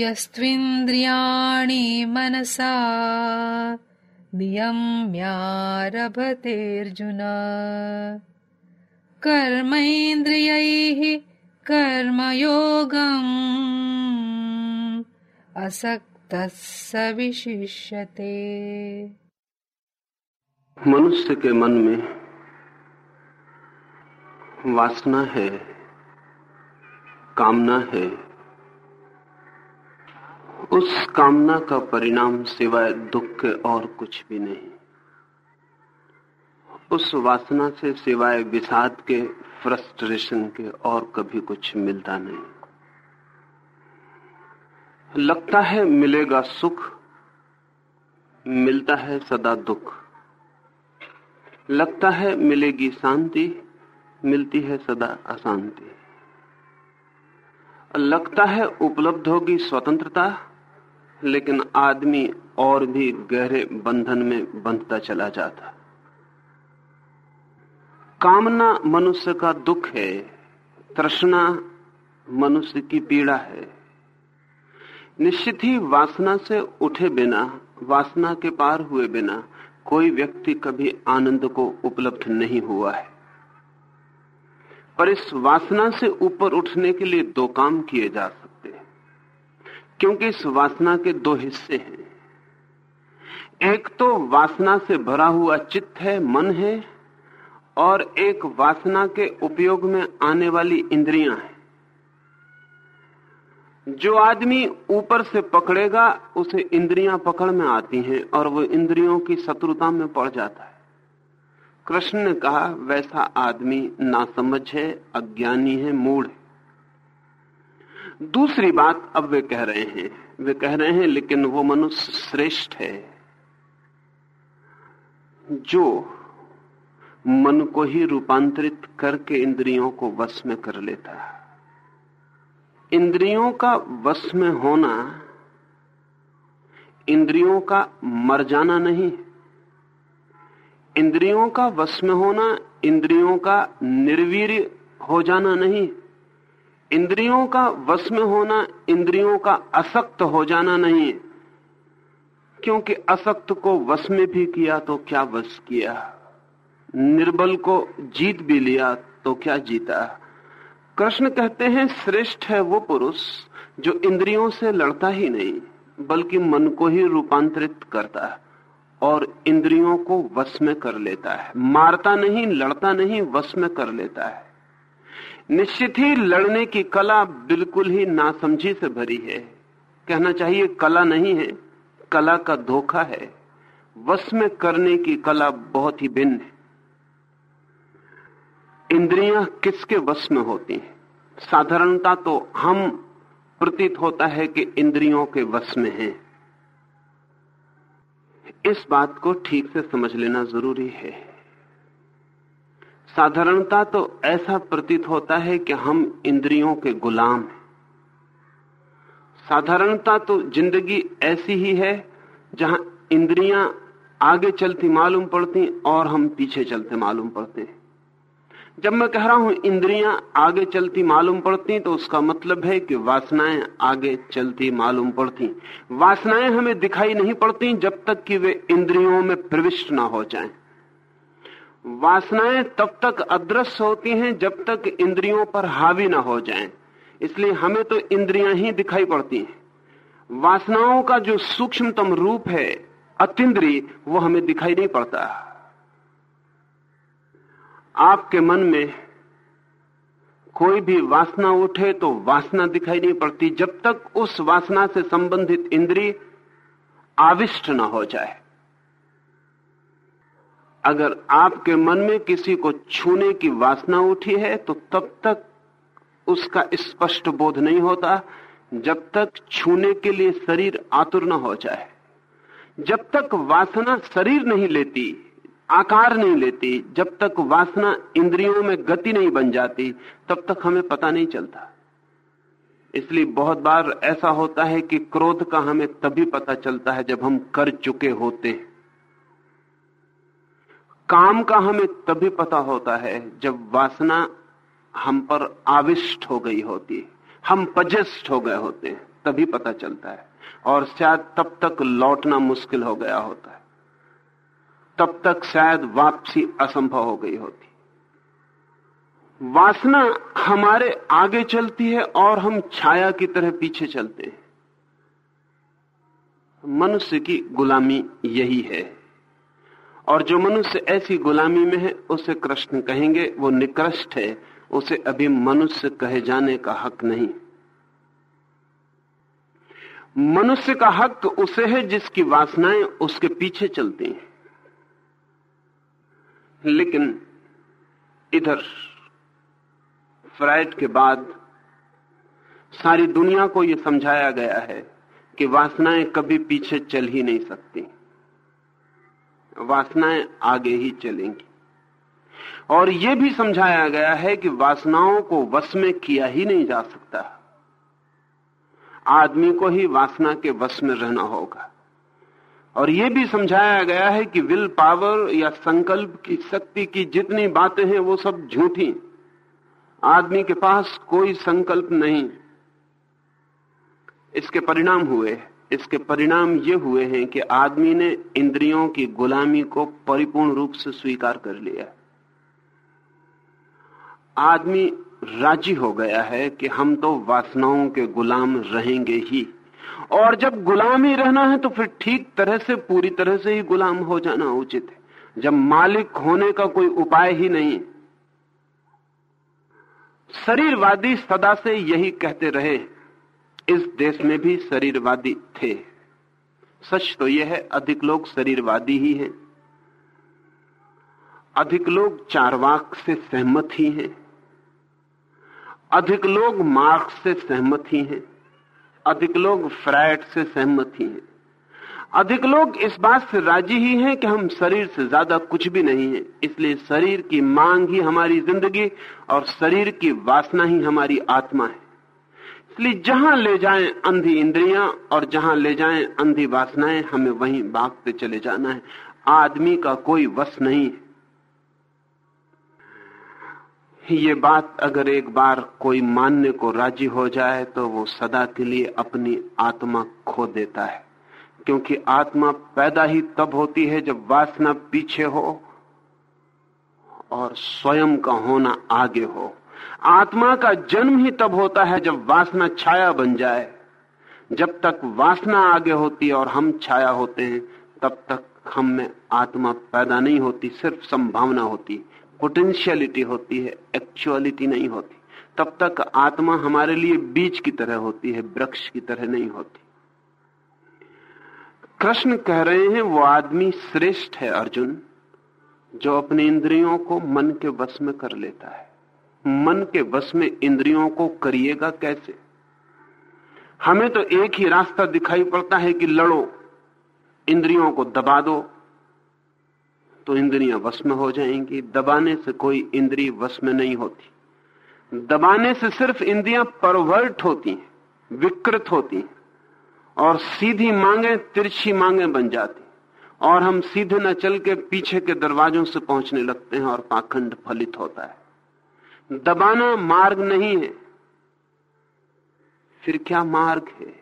यस्त्विन्द्रियाणि मनसा नियम्यारभतेऽर्जुन। कर्मेन्द्रियैः कर्मयोगम् असक्तः स विशिष्यते मनुष्य के मन में वासना है, कामना है उस कामना का परिणाम सिवाय दुख के और कुछ भी नहीं। उस वासना से सिवाय विषाद के फ्रस्ट्रेशन के और कभी कुछ मिलता नहीं। लगता है मिलेगा सुख, मिलता है सदा दुख। लगता है मिलेगी शांति, मिलती है सदा अशांति। लगता है उपलब्ध होगी स्वतंत्रता लेकिन आदमी और भी गहरे बंधन में बंधता चला जाता। कामना मनुष्य का दुख है, तृष्णा मनुष्य की पीड़ा है। निश्चित ही वासना से उठे बिना, वासना के पार हुए बिना कोई व्यक्ति कभी आनंद को उपलब्ध नहीं हुआ है। पर इस वासना से ऊपर उठने के लिए दो काम किए जा क्योंकि इस वासना के दो हिस्से हैं। एक तो वासना से भरा हुआ चित्त है, मन है, और एक वासना के उपयोग में आने वाली इंद्रियाँ हैं। जो आदमी ऊपर से पकड़ेगा, उसे इंद्रियाँ पकड़ में आती हैं और वो इंद्रियों की शत्रुता में पड़ जाता है। कृष्ण ने कहा, वैसा आदमी नासमझ है, अज्ञानी है, मूढ़ है। दूसरी बात अब वे कह रहे हैं। वे कह रहे हैं, लेकिन वो मनुष्य श्रेष्ठ है। जो मन को ही रूपांतरित करके इंद्रियों को वश में कर लेता है। इंद्रियों का वश में होना, इंद्रियों का मर जाना नहीं इंद्रियों का वश में होना, इंद्रियों का निर्वीर हो जाना नहीं इंद्रियों का वश में होना, इंद्रियों का असक्त हो जाना नहीं। क्योंकि असक्त को वश में भी किया तो क्या वश किया? निर्बल को जीत भी लिया तो क्या जीता? कृष्ण कहते हैं, श्रेष्ठ है वो पुरुष जो इंद्रियों से लड़ता ही नहीं, बल्कि मन को ही रूपांतरित करता है और इंद्रियों को वश में कर लेता है। मारता नहीं, लड़ता नहीं, वश में कर लेता है। निश्चित ही लड़ने की कला बिल्कुल ही नासमझी से भरी है। कहना चाहिए कला नहीं है, कला का धोखा है। वश में करने की कला बहुत ही भिन्न है। इंद्रियाँ किसके वश में होती हैं? साधारणता तो हम प्रतीत होता है कि इंद्रियों के वश में हैं। इस बात को ठीक से समझ लेना ज़रूरी है। साधारणता तो ऐसा प्रतीत होता है कि हम इंद्रियों के गुलाम हैं। साधारणता तो ज़िंदगी ऐसी ही है, जहाँ इंद्रियाँ आगे चलती मालूम पड़ती और हम पीछे चलते मालूम पड़ते हैं। जब मैं कह रहा हूँ इंद्रियाँ आगे चलती मालूम पड़ती तो उसका मतलब है कि वासनाएँ आगे चलती मालूम पड़ती। वासनाएँ हमें दिखाई नहीं पड़ती जब तक कि वे इंद्रियों में प्रविष्ट ना हो जाएँ। वासनाएँ तब तक अदृश्य होती हैं जब तक इंद्रियों पर हावी ना हो जाएँ। इसलिए हमें तो इंद्रियाँ ही दिखाई पड़ती हैं। वासनाओं का जो सूक्ष्मतम रूप है अतिद्री वो हमें दिखाई नहीं पड़ता। आपके मन में कोई भी वासना उठे तो वासना दिखाई नहीं पड़ती, जब तक उस वासना से संबंधित इंद्री आविष्ट न हो जाए। अगर आपके मन में किसी को छूने की वासना उठी है तो तब तक उसका स्पष्ट बोध नहीं होता, जब तक छूने के लिए शरीर आतुर न हो जाए। जब तक वासना शरीर नहीं लेती, आकार नहीं लेती, जब तक वासना इंद्रियों में गति नहीं बन जाती, तब तक हमें पता नहीं चलता। इसलिए बहुत बार ऐसा होता है कि क्रोध का हमें तभी पता चलता है जब हम कर चुके होते हैं। काम का हमें तभी पता होता है जब वासना हम पर आविष्ट हो गई होती है। हम पजेस्ट हो गए होते हैं, तभी पता चलता है। और शायद तब तक लौटना मुश्किल हो गया होता है। तब तक शायद वापसी असंभव हो गई होती। वासना हमारे आगे चलती है और हम छाया की तरह पीछे चलते हैं। मनुष्य की गुलामी यही है। और जो मनुष्य ऐसी गुलामी में है, उसे कृष्ण कहेंगे, वो निकृष्ट है। उसे अभी मनुष्य कहे जाने का हक नहीं। मनुष्य का हक उसे है जिसकी वासनाएँ उसके पीछे चलती हैं। लेकिन इधर, फ्राइड के बाद सारी दुनिया को यह समझाया गया है कि वासनाएँ कभी पीछे चल ही नहीं सकती। वासनाएँ आगे ही चलेंगी। और यह भी समझाया गया है कि वासनाओं को वश में किया ही नहीं जा सकता। आदमी को ही वासना के वश में रहना होगा। और यह भी समझाया गया है कि विल पावर या संकल्प की शक्ति की जितनी बातें हैं, वो सब झूठी। आदमी के पास कोई संकल्प नहीं। इसके परिणाम हुए इसके परिणाम ये हुए हैं कि आदमी ने इंद्रियों की गुलामी को परिपूर्ण रूप से स्वीकार कर लिया। आदमी राज़ी हो गया है कि हम तो वासनाओं के गुलाम रहेंगे ही। और जब गुलाम ही रहना है तो फिर ठीक तरह से, पूरी तरह से ही गुलाम हो जाना उचित है। जब मालिक होने का कोई उपाय ही नहीं शरीरवादी सदा से यही कहते रहे। इस देश में भी शरीरवादी थे। सच तो यह है, अधिक लोग शरीरवादी ही हैं। अधिक लोग चारवाक से सहमत ही हैं। अधिक लोग मार्क्स से सहमत ही हैं। अधिक लोग फ्राइड से सहमत ही हैं। अधिक लोग इस बात से राज़ी ही हैं कि हम शरीर से ज़्यादा कुछ भी नहीं है। इसलिए शरीर की मांग ही हमारी ज़िंदगी और शरीर की वासना ही हमारी आत्मा है। इसलिए जहाँ ले जाएँ अंधी इंद्रियाँ और जहाँ ले जाएँ अंधी वासनाएँ, हमें वहीं भागते चले जाना है। आदमी का कोई वश नहीं। ये बात अगर एक बार कोई मानने को राज़ी हो जाए तो वो सदा के लिए अपनी आत्मा खो देता है। क्योंकि आत्मा पैदा ही तब होती है जब वासना पीछे हो और स्वयं का होना आगे हो। आत्मा का जन्म ही तब होता है जब वासना छाया बन जाए। जब तक वासना आगे होती है और हम छाया होते हैं, तब तक हम में आत्मा पैदा नहीं होती, सिर्फ़ संभावना होती पोटेंशियलिटी होती है एक्चुअलिटी नहीं होती। तब तक आत्मा हमारे लिए बीज की तरह होती है, वृक्ष की तरह नहीं होती। कृष्ण कह रहे हैं, वो आदमी श्रेष्ठ है अर्जुन, जो अपने इंद्रियों को मन के वश में कर लेता है। मन के वश में इंद्रियों को करिएगा कैसे? हमें तो एक ही रास्ता दिखाई पड़ता है कि लड़ो, इंद्रियों को दबा दो तो इंद्रियाँ वश में हो जाएँगी। दबाने से कोई इंद्री वश में नहीं होती। दबाने से सिर्फ़ इंद्रियाँ परवर्ट होती हैं, विकृत होती हैं, और सीधी मांगे तिरछी मांगे बन जाती और हम सीधे न चल के पीछे के दरवाजों से पहुँचने लगते हैं और पाखंड फलित होता है। दबाना मार्ग नहीं है। फिर क्या मार्ग है?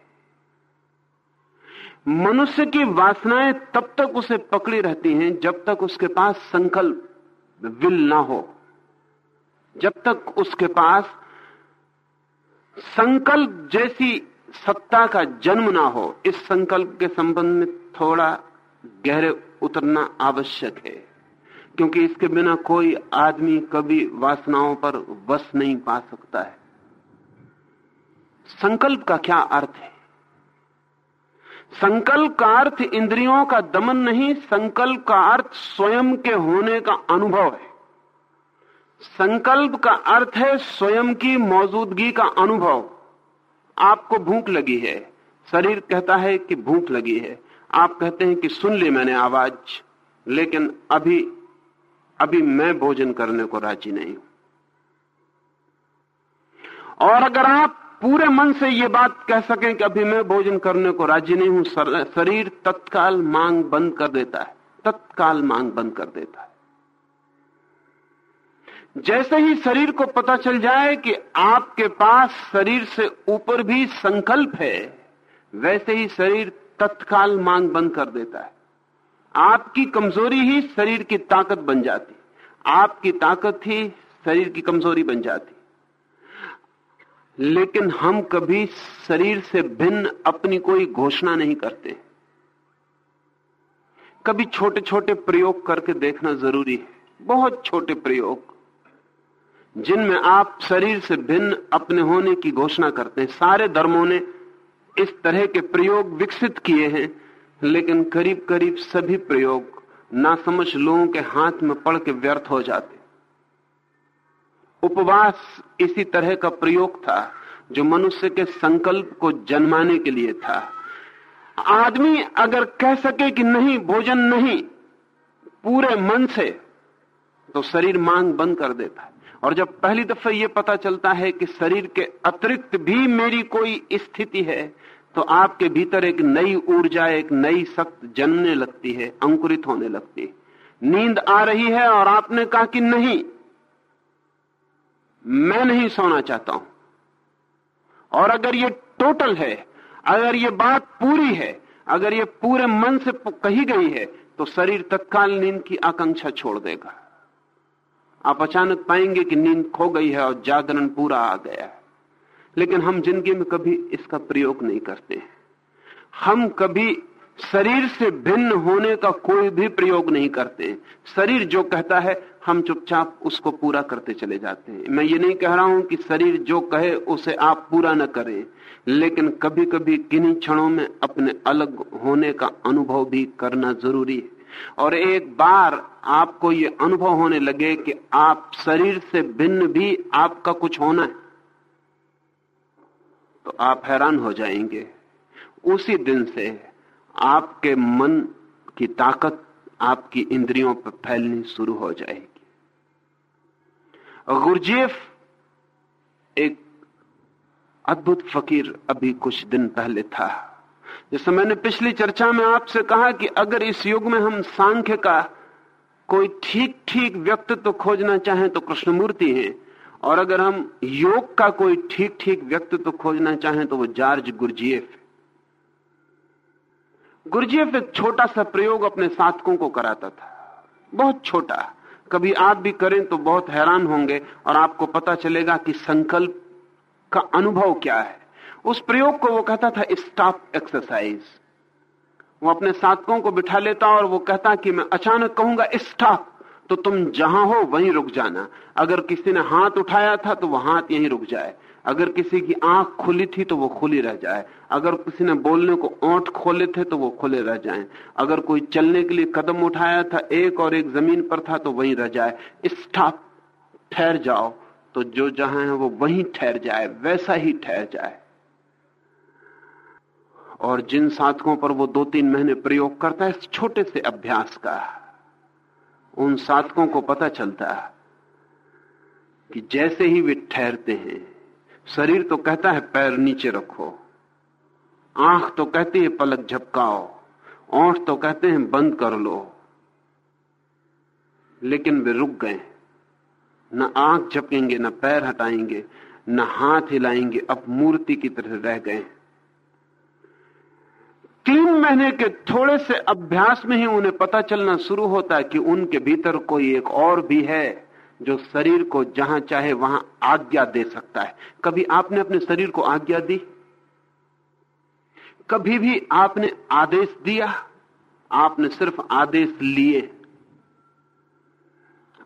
मनुष्य की वासनाएँ तब तक उसे पकड़ी रहती हैं जब तक उसके पास संकल्प, विल ना हो। जब तक उसके पास संकल्प जैसी सत्ता का जन्म ना हो, इस संकल्प के संबंध में थोड़ा गहरे उतरना आवश्यक है। क्योंकि इसके बिना कोई आदमी कभी वासनाओं पर वश नहीं पा सकता है। संकल्प का क्या अर्थ है? संकल्प का अर्थ इंद्रियों का दमन नहीं, संकल्प का अर्थ स्वयं के होने का अनुभव है। संकल्प का अर्थ है स्वयं की मौजूदगी का अनुभव। आपको भूख लगी है, शरीर कहता है कि भूख लगी है। आप कहते हैं कि सुन ली मैंने आवाज़, लेकिन अभी अभी मैं भोजन करने को राज़ी नहीं हूँ। और अगर आप पूरे मन से ये बात कह सकें कि अभी मैं भोजन करने को राज़ी नहीं हूँ शरीर तत्काल मांग बंद कर देता है, तत्काल मांग बंद कर देता है। जैसे ही शरीर को पता चल जाए कि आपके पास शरीर से ऊपर भी संकल्प है, वैसे ही शरीर तत्काल मांग बंद कर देता है। आपकी कमज़ोरी ही शरीर की ताकत बन जाती। आपकी ताकत ही शरीर की कमज़ोरी बन जाती। लेकिन हम कभी शरीर से भिन्न अपनी कोई घोषणा नहीं करते। कभी छोटे छोटे प्रयोग करके देखना ज़रूरी है। बहुत छोटे प्रयोग। जिनमें आप शरीर से भिन्न अपने होने की घोषणा करते हैं। सारे धर्मों ने इस तरह के प्रयोग विकसित किए हैं। लेकिन करीब करीब सभी प्रयोग ना समझ लोगों के हाथ में पड़ के व्यर्थ हो जाते। उपवास इसी तरह का प्रयोग था जो मनुष्य के संकल्प को जन्माने के लिए था। आदमी अगर कह सके कि नहीं, भोजन नहीं, पूरे मन से तो शरीर मांग बंद कर देता है। और जब पहली दफे ये पता चलता है कि शरीर के अतिरिक्त भी मेरी कोई स्थिति है तो आपके भीतर एक नई ऊर्जा, एक नई शक्ति जन्मने लगती है, अंकुरित होने लगती है। नींद आ रही है और आपने कहा कि नहीं, मैं नहीं सोना चाहता हूँ। और अगर ये टोटल है, अगर ये बात पूरी है, अगर ये पूरे मन से कही गई है तो शरीर तत्काल नींद की आकांक्षा छोड़ देगा। आप अचानक पाएँगे कि नींद खो गई है और जागरण पूरा आ गया है। लेकिन हम ज़िंदगी में कभी इसका प्रयोग नहीं करते। हम कभी शरीर से भिन्न होने का कोई भी प्रयोग नहीं करते। शरीर जो कहता है, हम चुपचाप उसको पूरा करते चले जाते हैं। मैं ये नहीं कह रहा हूँ कि शरीर जो कहे, उसे आप पूरा न करें। लेकिन कभी कभी किन्हीं क्षणों में अपने अलग होने का अनुभव भी करना ज़रूरी है। और एक बार आपको ये अनुभव होने लगे कि आप शरीर से भिन्न भी आपका कुछ होना है। तो आप हैरान हो जाएँगे। उसी दिन से आपके मन की ताकत आपकी इंद्रियों पर फैलनी शुरू हो जाएगी। गुरजेफ एक अद्भुत फकीर अभी कुछ दिन पहले था। जैसे मैंने पिछली चर्चा में आपसे कहा कि अगर इस युग में हम सांख्य का कोई ठीक ठीक व्यक्तित्व तो खोजना चाहें तो कृष्णमूर्ति हैं। और अगर हम योग का कोई ठीक ठीक व्यक्तित्व तो खोजना चाहें तो वो जॉर्ज गुरजीएफ गुरजीएफ एक छोटा सा प्रयोग अपने साधकों को कराता था। बहुत छोटा। कभी आप भी करें तो बहुत हैरान होंगे और आपको पता चलेगा कि संकल्प का अनुभव क्या है। उस प्रयोग को वो कहता था स्टॉप एक्सरसाइज वो अपने साधकों को बिठा लेता और वो कहता कि मैं अचानक कहूँगा स्टॉप तो तुम जहाँ हो, वहीं रुक जाना। अगर किसी ने हाथ उठाया था तो वो हाथ यहीं रुक जाए। अगर किसी की आँख खुली थी तो वो खुली रह जाए। अगर किसी ने बोलने को ओंठ खोले थे तो वो खुले रह जाएँ। अगर कोई चलने के लिए कदम उठाया था, एक और एक ज़मीन पर था तो वहीं रह जाए। स्टॉप ठहर जाओ। तो जो जहाँ है, वो वहीं ठहर जाए, वैसा ही ठहर जाए। और जिन साधकों पर वो दो तीन महीने प्रयोग करता है छोटे से अभ्यास का। उन साधकों को पता चलता है कि जैसे ही वे ठहरते हैं, शरीर तो कहता है, पैर नीचे रखो। आँख तो कहती है, पलक झपकाओ। ओंठ तो कहते हैं, बंद कर लो। लेकिन वे रुक गए। न आँख झपकेंगे, न पैर हटाएँगे, न हाथ हिलाएँगे, अब मूर्ति की तरह रह गए। तीन महीने के थोड़े से अभ्यास में ही उन्हें पता चलना शुरू होता है कि उनके भीतर कोई एक और भी है जो शरीर को जहाँ चाहे वहाँ आज्ञा दे सकता है। कभी आपने अपने शरीर को आज्ञा दी? कभी भी आपने आदेश दिया? आपने सिर्फ़ आदेश लिए।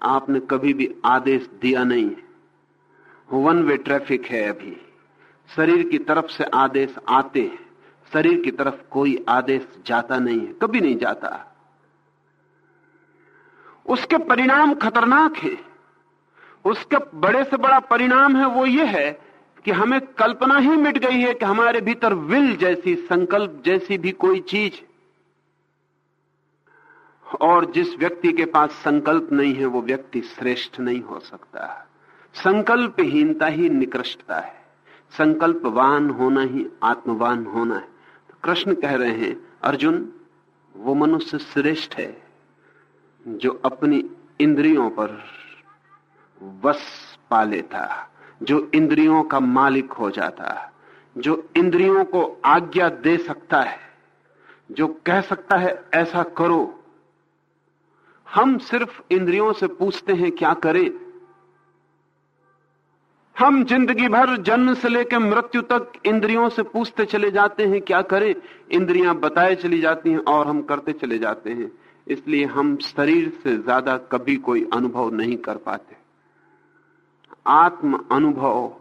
आपने कभी भी आदेश दिया नहीं। वन वे ट्रैफ़िक है अभी। शरीर की तरफ़ से आदेश आते हैं। शरीर की तरफ़ कोई आदेश जाता नहीं है, कभी नहीं जाता। उसके परिणाम खतरनाक हैं। उसका बड़े से बड़ा परिणाम है वो ये है कि हमें कल्पना ही मिट गई है कि हमारे भीतर विल जैसी, संकल्प जैसी भी कोई चीज़ और जिस व्यक्ति के पास संकल्प नहीं है, वो व्यक्ति श्रेष्ठ नहीं हो सकता। संकल्पहीनता ही निकृष्टता है। संकल्पवान होना ही आत्मवान होना है। कृष्ण कह रहे हैं, अर्जुन, वो मनुष्य श्रेष्ठ है, जो अपनी इंद्रियों पर वश पा लेता, जो इंद्रियों का मालिक हो जाता, जो इंद्रियों को आज्ञा दे सकता है, जो कह सकता है, ऐसा करो। हम सिर्फ़ इंद्रियों से पूछते हैं, क्या करें? हम ज़िंदगी भर जन्म से लेकर मृत्यु तक इंद्रियों से पूछते चले जाते हैं, क्या करें? इंद्रियाँ बताए चली जाती हैं और हम करते चले जाते हैं। इसलिए हम शरीर से ज़्यादा कभी कोई अनुभव नहीं कर पाते। आत्म अनुभव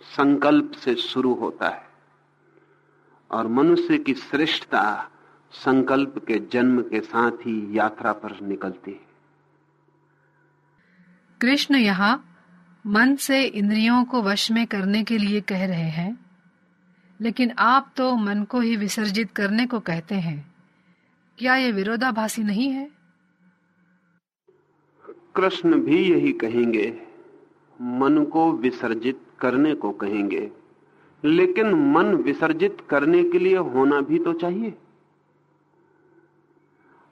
संकल्प से शुरू होता है और मनुष्य की श्रेष्ठता संकल्प के जन्म के साथ ही यात्रा पर निकलती है। कृष्ण यहाँ मन से इंद्रियों को वश में करने के लिए कह रहे हैं, लेकिन आप तो मन को ही विसर्जित करने को कहते हैं। क्या ये विरोधाभासी नहीं है? कृष्ण भी यही कहेंगे, मन को विसर्जित करने को कहेंगे, लेकिन मन विसर्जित करने के लिए होना भी तो चाहिए।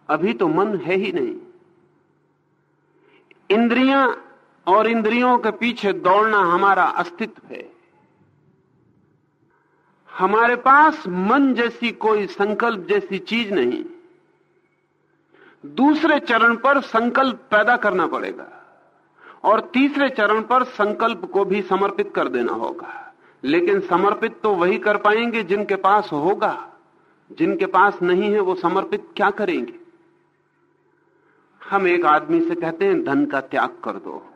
अभी तो मन है ही नहीं। इंद्रियाँ और इंद्रियों के पीछे दौड़ना हमारा अस्तित्व है। हमारे पास मन जैसी कोई संकल्प जैसी चीज़ नहीं। दूसरे चरण पर संकल्प पैदा करना पड़ेगा और तीसरे चरण पर संकल्प को भी समर्पित कर देना होगा। लेकिन समर्पित तो वही कर पाएँगे जिनके पास होगा। जिनके पास नहीं है वो समर्पित क्या करेंगे? हम एक आदमी से कहते हैं, धन का त्याग कर दो।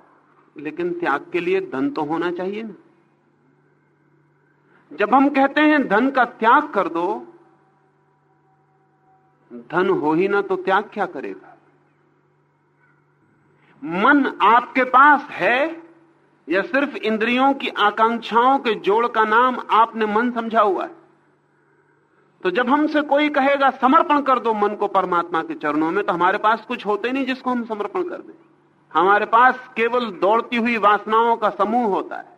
लेकिन त्याग के लिए धन तो होना चाहिए ना। जब हम कहते हैं धन का त्याग कर दो, धन हो ही ना तो त्याग क्या करेगा? मन आपके पास है या सिर्फ़ इंद्रियों की आकांक्षाओं के जोड़ का नाम आपने मन समझा हुआ है? तो जब हमसे कोई कहेगा, समर्पण कर दो मन को परमात्मा के चरणों में तो हमारे पास कुछ होते नहीं जिसको हम समर्पण कर दें। हमारे पास केवल दौड़ती हुई वासनाओं का समूह होता है,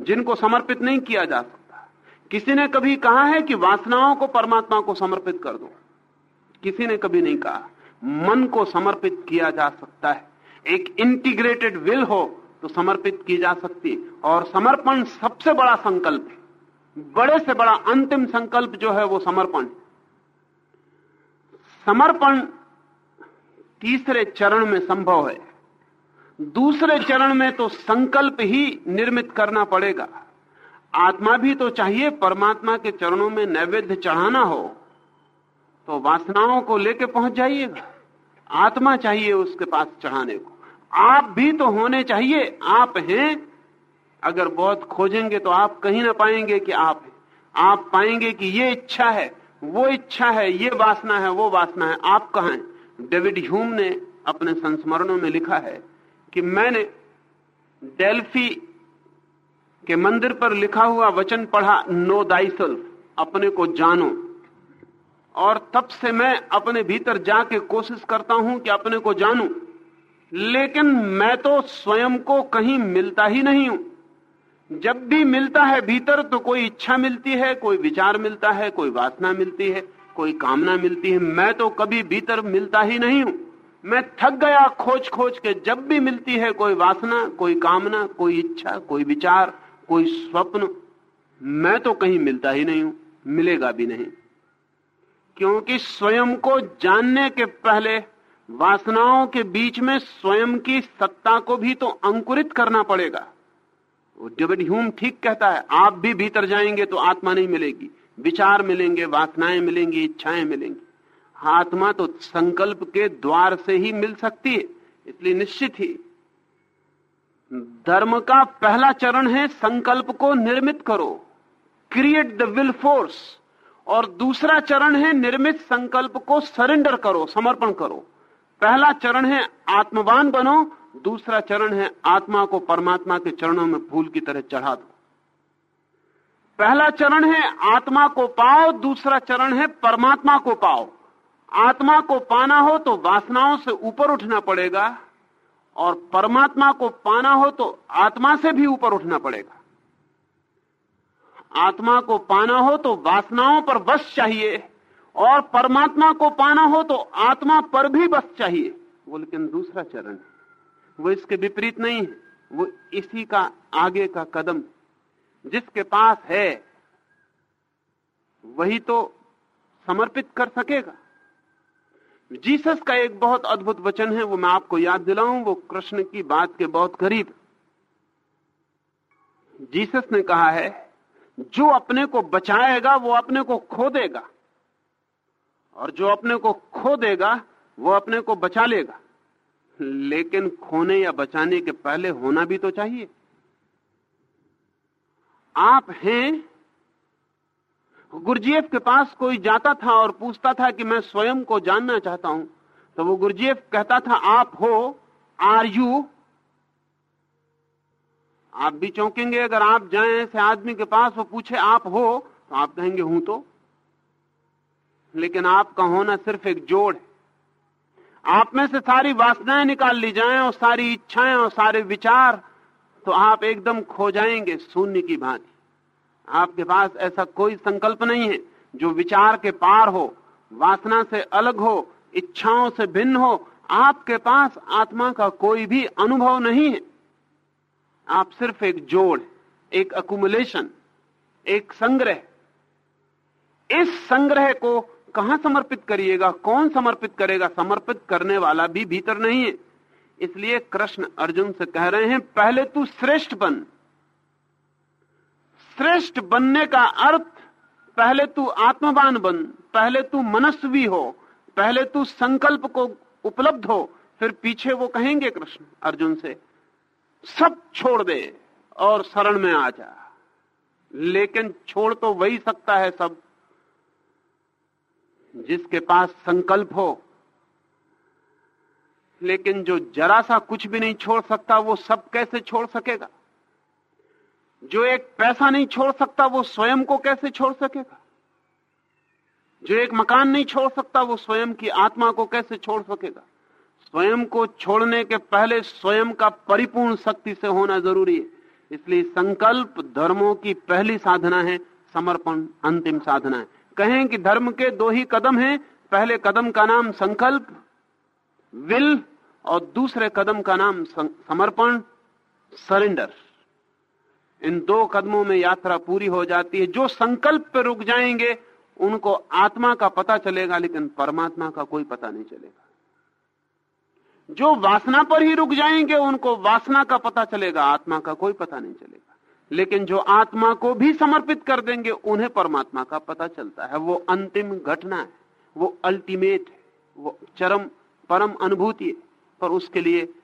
जिनको समर्पित नहीं किया जा सकता। किसी ने कभी कहा है कि वासनाओं को परमात्मा को समर्पित कर दो? किसी ने कभी नहीं कहा। मन को समर्पित किया जा सकता है। एक इंटीग्रेटेड विल हो तो समर्पित की जा सकती और समर्पण सबसे बड़ा संकल्प है। बड़े से बड़ा अंतिम संकल्प जो है वो समर्पण समर्पण तीसरे चरण में संभव है। दूसरे चरण में तो संकल्प ही निर्मित करना पड़ेगा। आत्मा भी तो चाहिए परमात्मा के चरणों में नैवेद्य चढ़ाना हो। तो वासनाओं को लेके पहुँच जाइएगा। आत्मा चाहिए उसके पास चढ़ाने को। आप भी तो होने चाहिए, आप हैं। अगर बहुत खोजेंगे तो आप कहीं ना पाएँगे कि आप हैं। आप पाएँगे कि ये इच्छा है, वो इच्छा है, ये वासना है, वो वासना है। आप कहा हैं? डेविड ह्यूम ने अपने संस्मरणों में लिखा है कि मैंने डेल्फी के मंदिर पर लिखा हुआ वचन पढ़ा, नो दाइसल्फ अपने को जानो। और तब से मैं अपने भीतर जाके कोशिश करता हूँ कि अपने को जानूं। लेकिन मैं तो स्वयं को कहीं मिलता ही नहीं हूँ। जब भी मिलता है भीतर तो कोई इच्छा मिलती है, कोई विचार मिलता है, कोई वासना मिलती है, कोई कामना मिलती है। मैं तो कभी भीतर मिलता ही नहीं हूँ। मैं थक गया खोज खोज के जब भी मिलती है कोई वासना, कोई कामना, कोई इच्छा, कोई विचार, कोई स्वप्न, मैं तो कहीं मिलता ही नहीं हूँ, मिलेगा भी नहीं। क्योंकि स्वयं को जानने के पहले वासनाओं के बीच में स्वयं की सत्ता को भी तो अंकुरित करना पड़ेगा। ह्यूम ठीक कहता है, आप भी भीतर जाएँगे तो आत्मा नहीं मिलेगी। विचार मिलेंगे, वासनाएँ मिलेंगी, इच्छाएँ मिलेंगी। आत्मा तो संकल्प के द्वार से ही मिल सकती है, इसलिए निश्चित ही। धर्म का पहला चरण है संकल्प को निर्मित करो क्रिएट द विल फोर्स और दूसरा चरण है निर्मित संकल्प को सरेंडर करो, समर्पण करो। पहला चरण है आत्मवान बनो, दूसरा चरण है आत्मा को परमात्मा के चरणों में फूल की तरह चढ़ा दो। पहला चरण है आत्मा को पाओ, दूसरा चरण है परमात्मा को पाओ। आत्मा को पाना हो तो वासनाओं से ऊपर उठना पड़ेगा और परमात्मा को पाना हो तो आत्मा से भी ऊपर उठना पड़ेगा। आत्मा को पाना हो तो वासनाओं पर बस चाहिए और परमात्मा को पाना हो तो आत्मा पर भी बस चाहिए। वो लेकिन दूसरा चरण है। वो इसके विपरीत नहीं है। वो इसी का आगे का कदम जिसके पास है, वही तो समर्पित कर सकेगा। जीसस का एक बहुत अद्भुत वचन है, वो मैं आपको याद दिलाऊं, वो कृष्ण की बात के बहुत करीब। जीसस ने कहा है, जो अपने को बचाएगा, वो अपने को खो देगा। और जो अपने को खो देगा, वो अपने को बचा लेगा। लेकिन खोने या बचाने के पहले होना भी तो चाहिए। आप हैं गुरजीएफ के पास कोई जाता था और पूछता था कि मैं स्वयं को जानना चाहता हूँ तो वो गुरजीएफ कहता था, आप हो, आर यू? आप भी चौंकेंगे, अगर आप जाएँ ऐसे आदमी के पास वो पूछे, आप हो? तो आप कहेंगे, हूँ तो। लेकिन आपका होना सिर्फ़ एक जोड़ है। आप में से सारी वासनाएँ निकाल ली जाएँ और सारी इच्छाएँ और सारे विचार तो आप एकदम खो जाएँगे, शून्य की भांति। आपके पास ऐसा कोई संकल्प नहीं है जो विचार के पार हो, वासना से अलग हो, इच्छाओं से भिन्न हो, आपके पास आत्मा का कोई भी अनुभव नहीं है। आप सिर्फ़ एक जोड़, एक अकुमुलेशन एक संग्रह। इस संग्रह को कहाँ समर्पित करिएगा, कौन समर्पित करेगा? समर्पित करने वाला भी भीतर नहीं है। इसलिए कृष्ण अर्जुन से कह रहे हैं, पहले तू श्रेष्ठ बन। श्रेष्ठ बनने का अर्थ, पहले तू आत्मवान बन, पहले तू मनस्वी हो, पहले तू संकल्प को उपलब्ध हो, फिर पीछे वो कहेंगे कृष्ण, अर्जुन से, सब छोड़ दे और शरण में आ जा। लेकिन छोड़ तो वही सकता है सब, जिसके पास संकल्प हो। लेकिन जो जरा सा कुछ भी नहीं छोड़ सकता, वो सब कैसे छोड़ सकेगा? जो एक पैसा नहीं छोड़ सकता, वो स्वयं को कैसे छोड़ सकेगा? जो एक मकान नहीं छोड़ सकता, वो स्वयं की आत्मा को कैसे छोड़ सकेगा? स्वयं को छोड़ने के पहले स्वयं का परिपूर्ण शक्ति से होना ज़रूरी है। इसलिए संकल्प धर्मों की पहली साधना है, समर्पण अंतिम साधना है। कहें कि धर्म के दो ही कदम हैं, पहले कदम का नाम संकल्प, विल, और दूसरे कदम का नाम समर्पण, सरेंडर। इन दो कदमों में यात्रा पूरी हो जाती है। जो संकल्प पे रुक जाएँगे, उनको आत्मा का पता चलेगा, लेकिन परमात्मा का कोई पता नहीं चलेगा। जो वासना पर ही रुक जाएँगे, उनको वासना का पता चलेगा, आत्मा का कोई पता नहीं चलेगा। लेकिन जो आत्मा को भी समर्पित कर देंगे, उन्हें परमात्मा का पता चलता है। वो अंतिम घटना है, वो अल्टीमेट है, वो चरम, परम अनुभूति है। पर उसके लिए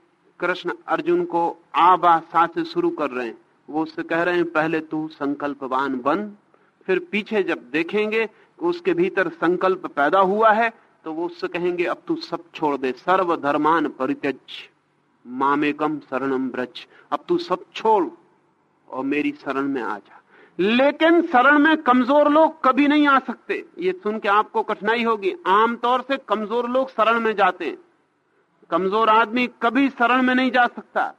कृष्ण अर्जुन को आबा सा से शुरू कर रहे हैं। वो उससे कह रहे हैं, पहले तू संकल्पवान बन, फिर पीछे जब देखेंगे उसके भीतर संकल्प पैदा हुआ है तो वो उससे कहेंगे, अब तू सब छोड़ दे, सर्वधर्मान परित्यज, मामेकम शरणम ब्रज अब तू सब छोड़ और मेरी शरण में आ जा। लेकिन शरण में कमज़ोर लोग कभी नहीं आ सकते। ये सुन के आपको कठिनाई होगी। आमतौर से कमज़ोर लोग शरण में जाते हैं। कमज़ोर आदमी कभी शरण में नहीं जा सकता।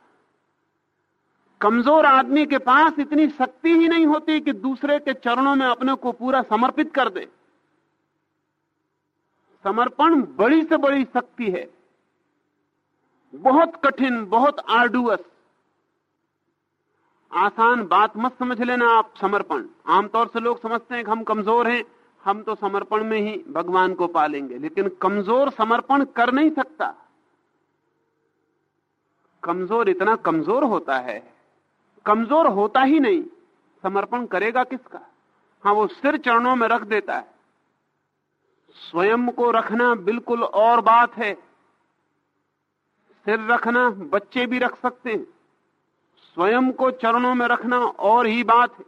कमज़ोर आदमी के पास इतनी शक्ति ही नहीं होती कि दूसरे के चरणों में अपने को पूरा समर्पित कर दे। समर्पण बड़ी से बड़ी शक्ति है। बहुत कठिन, बहुत आर्डुअस आसान बात मत समझ लेना आप समर्पण। आमतौर से लोग समझते हैं कि हम कमज़ोर हैं, हम तो समर्पण में ही भगवान को पालेंगे। लेकिन कमज़ोर समर्पण कर नहीं सकता। कमज़ोर इतना कमज़ोर होता है। कमज़ोर होता ही नहीं। समर्पण करेगा किसका? हाँ वो सिर चरणों में रख देता है। स्वयं को रखना बिल्कुल और बात है। सिर रखना बच्चे भी रख सकते हैं। स्वयं को चरणों में रखना और ही बात है।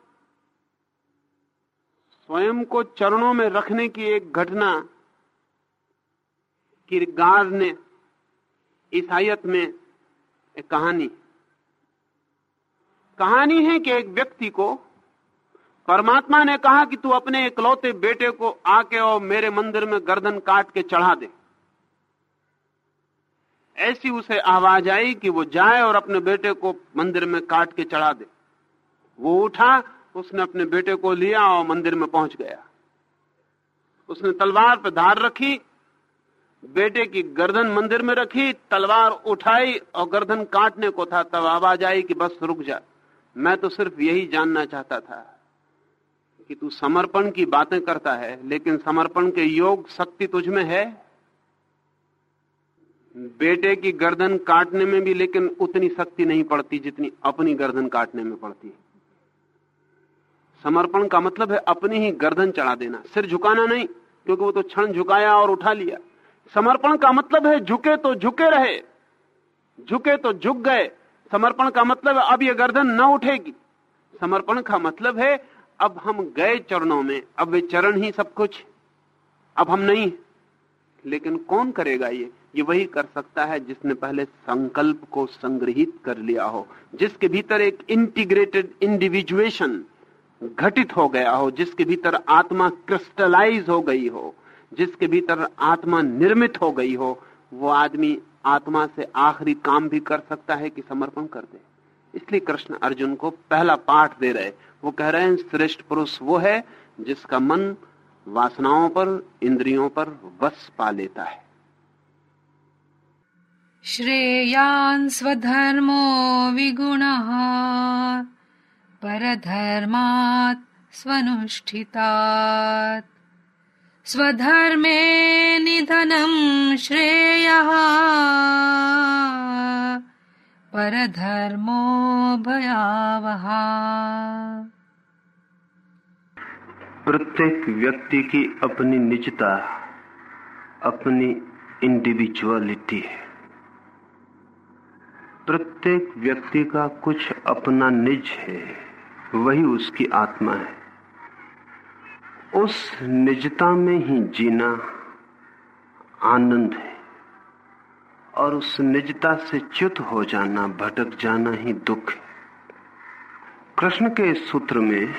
स्वयं को चरणों में रखने की एक घटना किरगार ने ईसाइत में एक कहानी कहानी है कि एक व्यक्ति को परमात्मा ने कहा कि तू अपने इकलौते बेटे को आके और मेरे मंदिर में गर्दन काट के चढ़ा दे। ऐसी उसे आवाज़ आई कि वो जाए और अपने बेटे को मंदिर में काट के चढ़ा दे। वो उठा, उसने अपने बेटे को लिया और मंदिर में पहुँच गया। उसने तलवार पर धार रखी, बेटे की गर्दन मंदिर में रखी, तलवार उठाई और गर्दन काटने को था, तब आवाज़ आई कि बस रुक जा। मैं तो सिर्फ़ यही जानना चाहता था कि तू समर्पण की बातें करता है, लेकिन समर्पण के योग शक्ति तुझ में है? बेटे की गर्दन काटने में भी लेकिन उतनी शक्ति नहीं पड़ती जितनी अपनी गर्दन काटने में पड़ती समर्पण का मतलब है अपनी ही गर्दन चढ़ा देना, सिर झुकाना नहीं, क्योंकि वो तो क्षण झुकाया और उठा लिया। समर्पण का मतलब है झुके तो झुके रहे, झुके तो झुक गए समर्पण का मतलब अब ये गर्दन न उठेगी। समर्पण का मतलब है, अब हम गए चरणों में, अब वे चरण ही सब कुछ अब हम नहीं लेकिन कौन करेगा ये? ये वही कर सकता है जिसने पहले संकल्प को संग्रहित कर लिया हो, जिसके भीतर एक इंटीग्रेटेड इंडिविजुएशन घटित हो गया हो, जिसके भीतर आत्मा क्रिस्टलाइज हो गई हो, जिसके भीतर आत्मा निर्मित हो गई हो, वो आदमी आत्मा से आखिरी काम भी कर सकता है कि समर्पण कर दे। इसलिए कृष्ण अर्जुन को पहला पाठ दे रहे वो कह रहे हैं, श्रेष्ठ पुरुष वो है जिसका मन वासनाओं पर, इंद्रियों पर वश पा लेता है। श्रेयान् स्वधर्मो विगुणः, परधर्मात् स्वनुष्ठितात्। स्वधर्मे निधनं श्रेयः। परधर्मो भयावहा। प्रत्येक व्यक्ति की अपनी निजता, अपनी इंडिविजुअलिटी है। प्रत्येक व्यक्ति का कुछ अपना निज है, वही उसकी आत्मा है। उस निजता में ही जीना आनंद है। और उस निजता से च्युत हो जाना, भटक जाना ही दुख है। कृष्ण के सूत्र में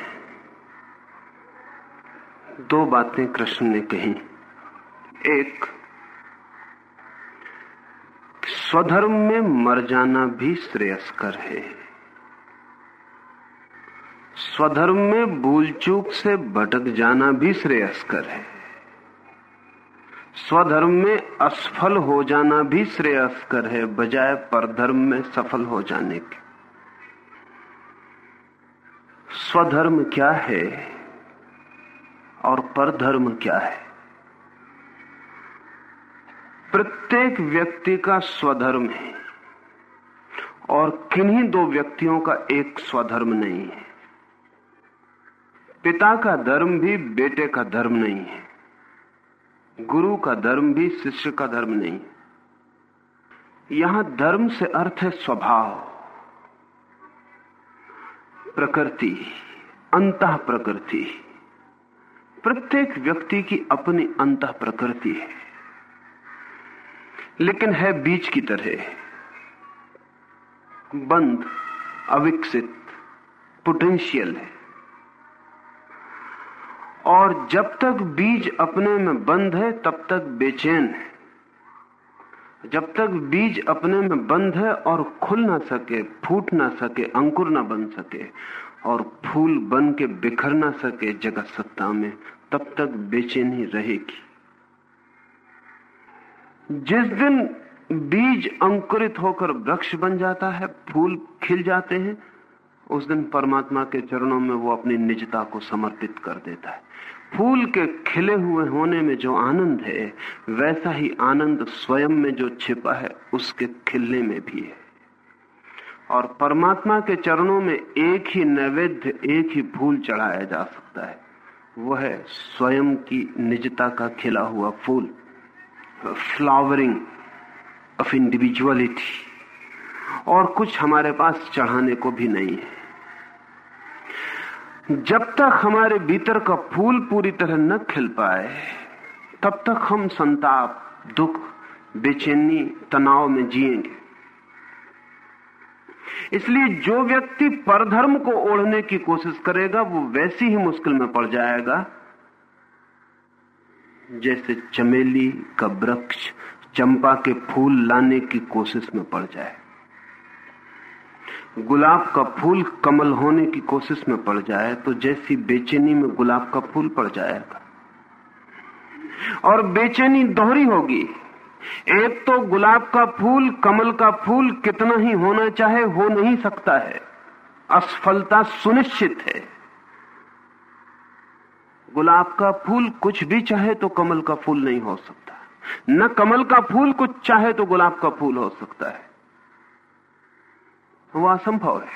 दो बातें कृष्ण ने कही। एक, स्वधर्म में मर जाना भी श्रेयस्कर है। स्वधर्म में भूल चूक से भटक जाना भी श्रेयस्कर है। स्वधर्म में असफल हो जाना भी श्रेयस्कर है, बजाय परधर्म में सफल हो जाने के। स्वधर्म क्या है और परधर्म क्या है? प्रत्येक व्यक्ति का स्वधर्म है और किन्हीं दो व्यक्तियों का एक स्वधर्म नहीं है। पिता का धर्म भी बेटे का धर्म नहीं है। गुरु का धर्म भी शिष्य का धर्म नहीं। है यहाँ धर्म से अर्थ है स्वभाव। प्रकृति अंत प्रकृति प्रत्येक व्यक्ति की अपनी अंत प्रकृति है। लेकिन है बीज की तरह। बंद, अविकसित पोटेंशियल है। और जब तक बीज अपने में बंद है, तब तक बेचैन है। जब तक बीज अपने में बंद है और खुल ना सके, फूट ना सके, अंकुर ना बन सके और फूल बन के बिखर ना सके जगत सत्ता में, तब तक बेचैनी रहेगी। जिस दिन बीज अंकुरित होकर वृक्ष बन जाता है, फूल खिल जाते हैं, उस दिन परमात्मा के चरणों में वो अपनी निजता को समर्पित कर देता है। फूल के खिले हुए होने में जो आनंद है, वैसा ही आनंद स्वयं में जो छिपा है, उसके खिलने में भी है। और परमात्मा के चरणों में एक ही नैवेद्य, एक ही फूल चढ़ाया जा सकता है। वह है स्वयं की निजता का खिला हुआ फूल, फ्लावरिंग ऑफ़ इंडिविजुअलिटी। और कुछ हमारे पास चढ़ाने को भी नहीं है। जब तक हमारे भीतर का फूल पूरी तरह न खिल पाए, तब तक हम संताप, दुख, बेचैनी, तनाव में जिएँगे। इसलिए जो व्यक्ति परधर्म को ओढ़ने की कोशिश करेगा, वो वैसी ही मुश्किल में पड़ जाएगा। जैसे चमेली का वृक्ष चंपा के फूल लाने की कोशिश में पड़ जाए। गुलाब का फूल कमल होने की कोशिश में पड़ जाए तो जैसी बेचैनी में गुलाब का फूल पड़ जाएगा। और बेचैनी दोहरी होगी। एक तो गुलाब का फूल, कमल का फूल कितना ही होना चाहे, हो नहीं सकता है। असफलता सुनिश्चित है। गुलाब का फूल कुछ भी चाहे तो कमल का फूल नहीं हो सकता। न कमल का फूल कुछ चाहे तो गुलाब का फूल हो सकता है। वो असंभव है।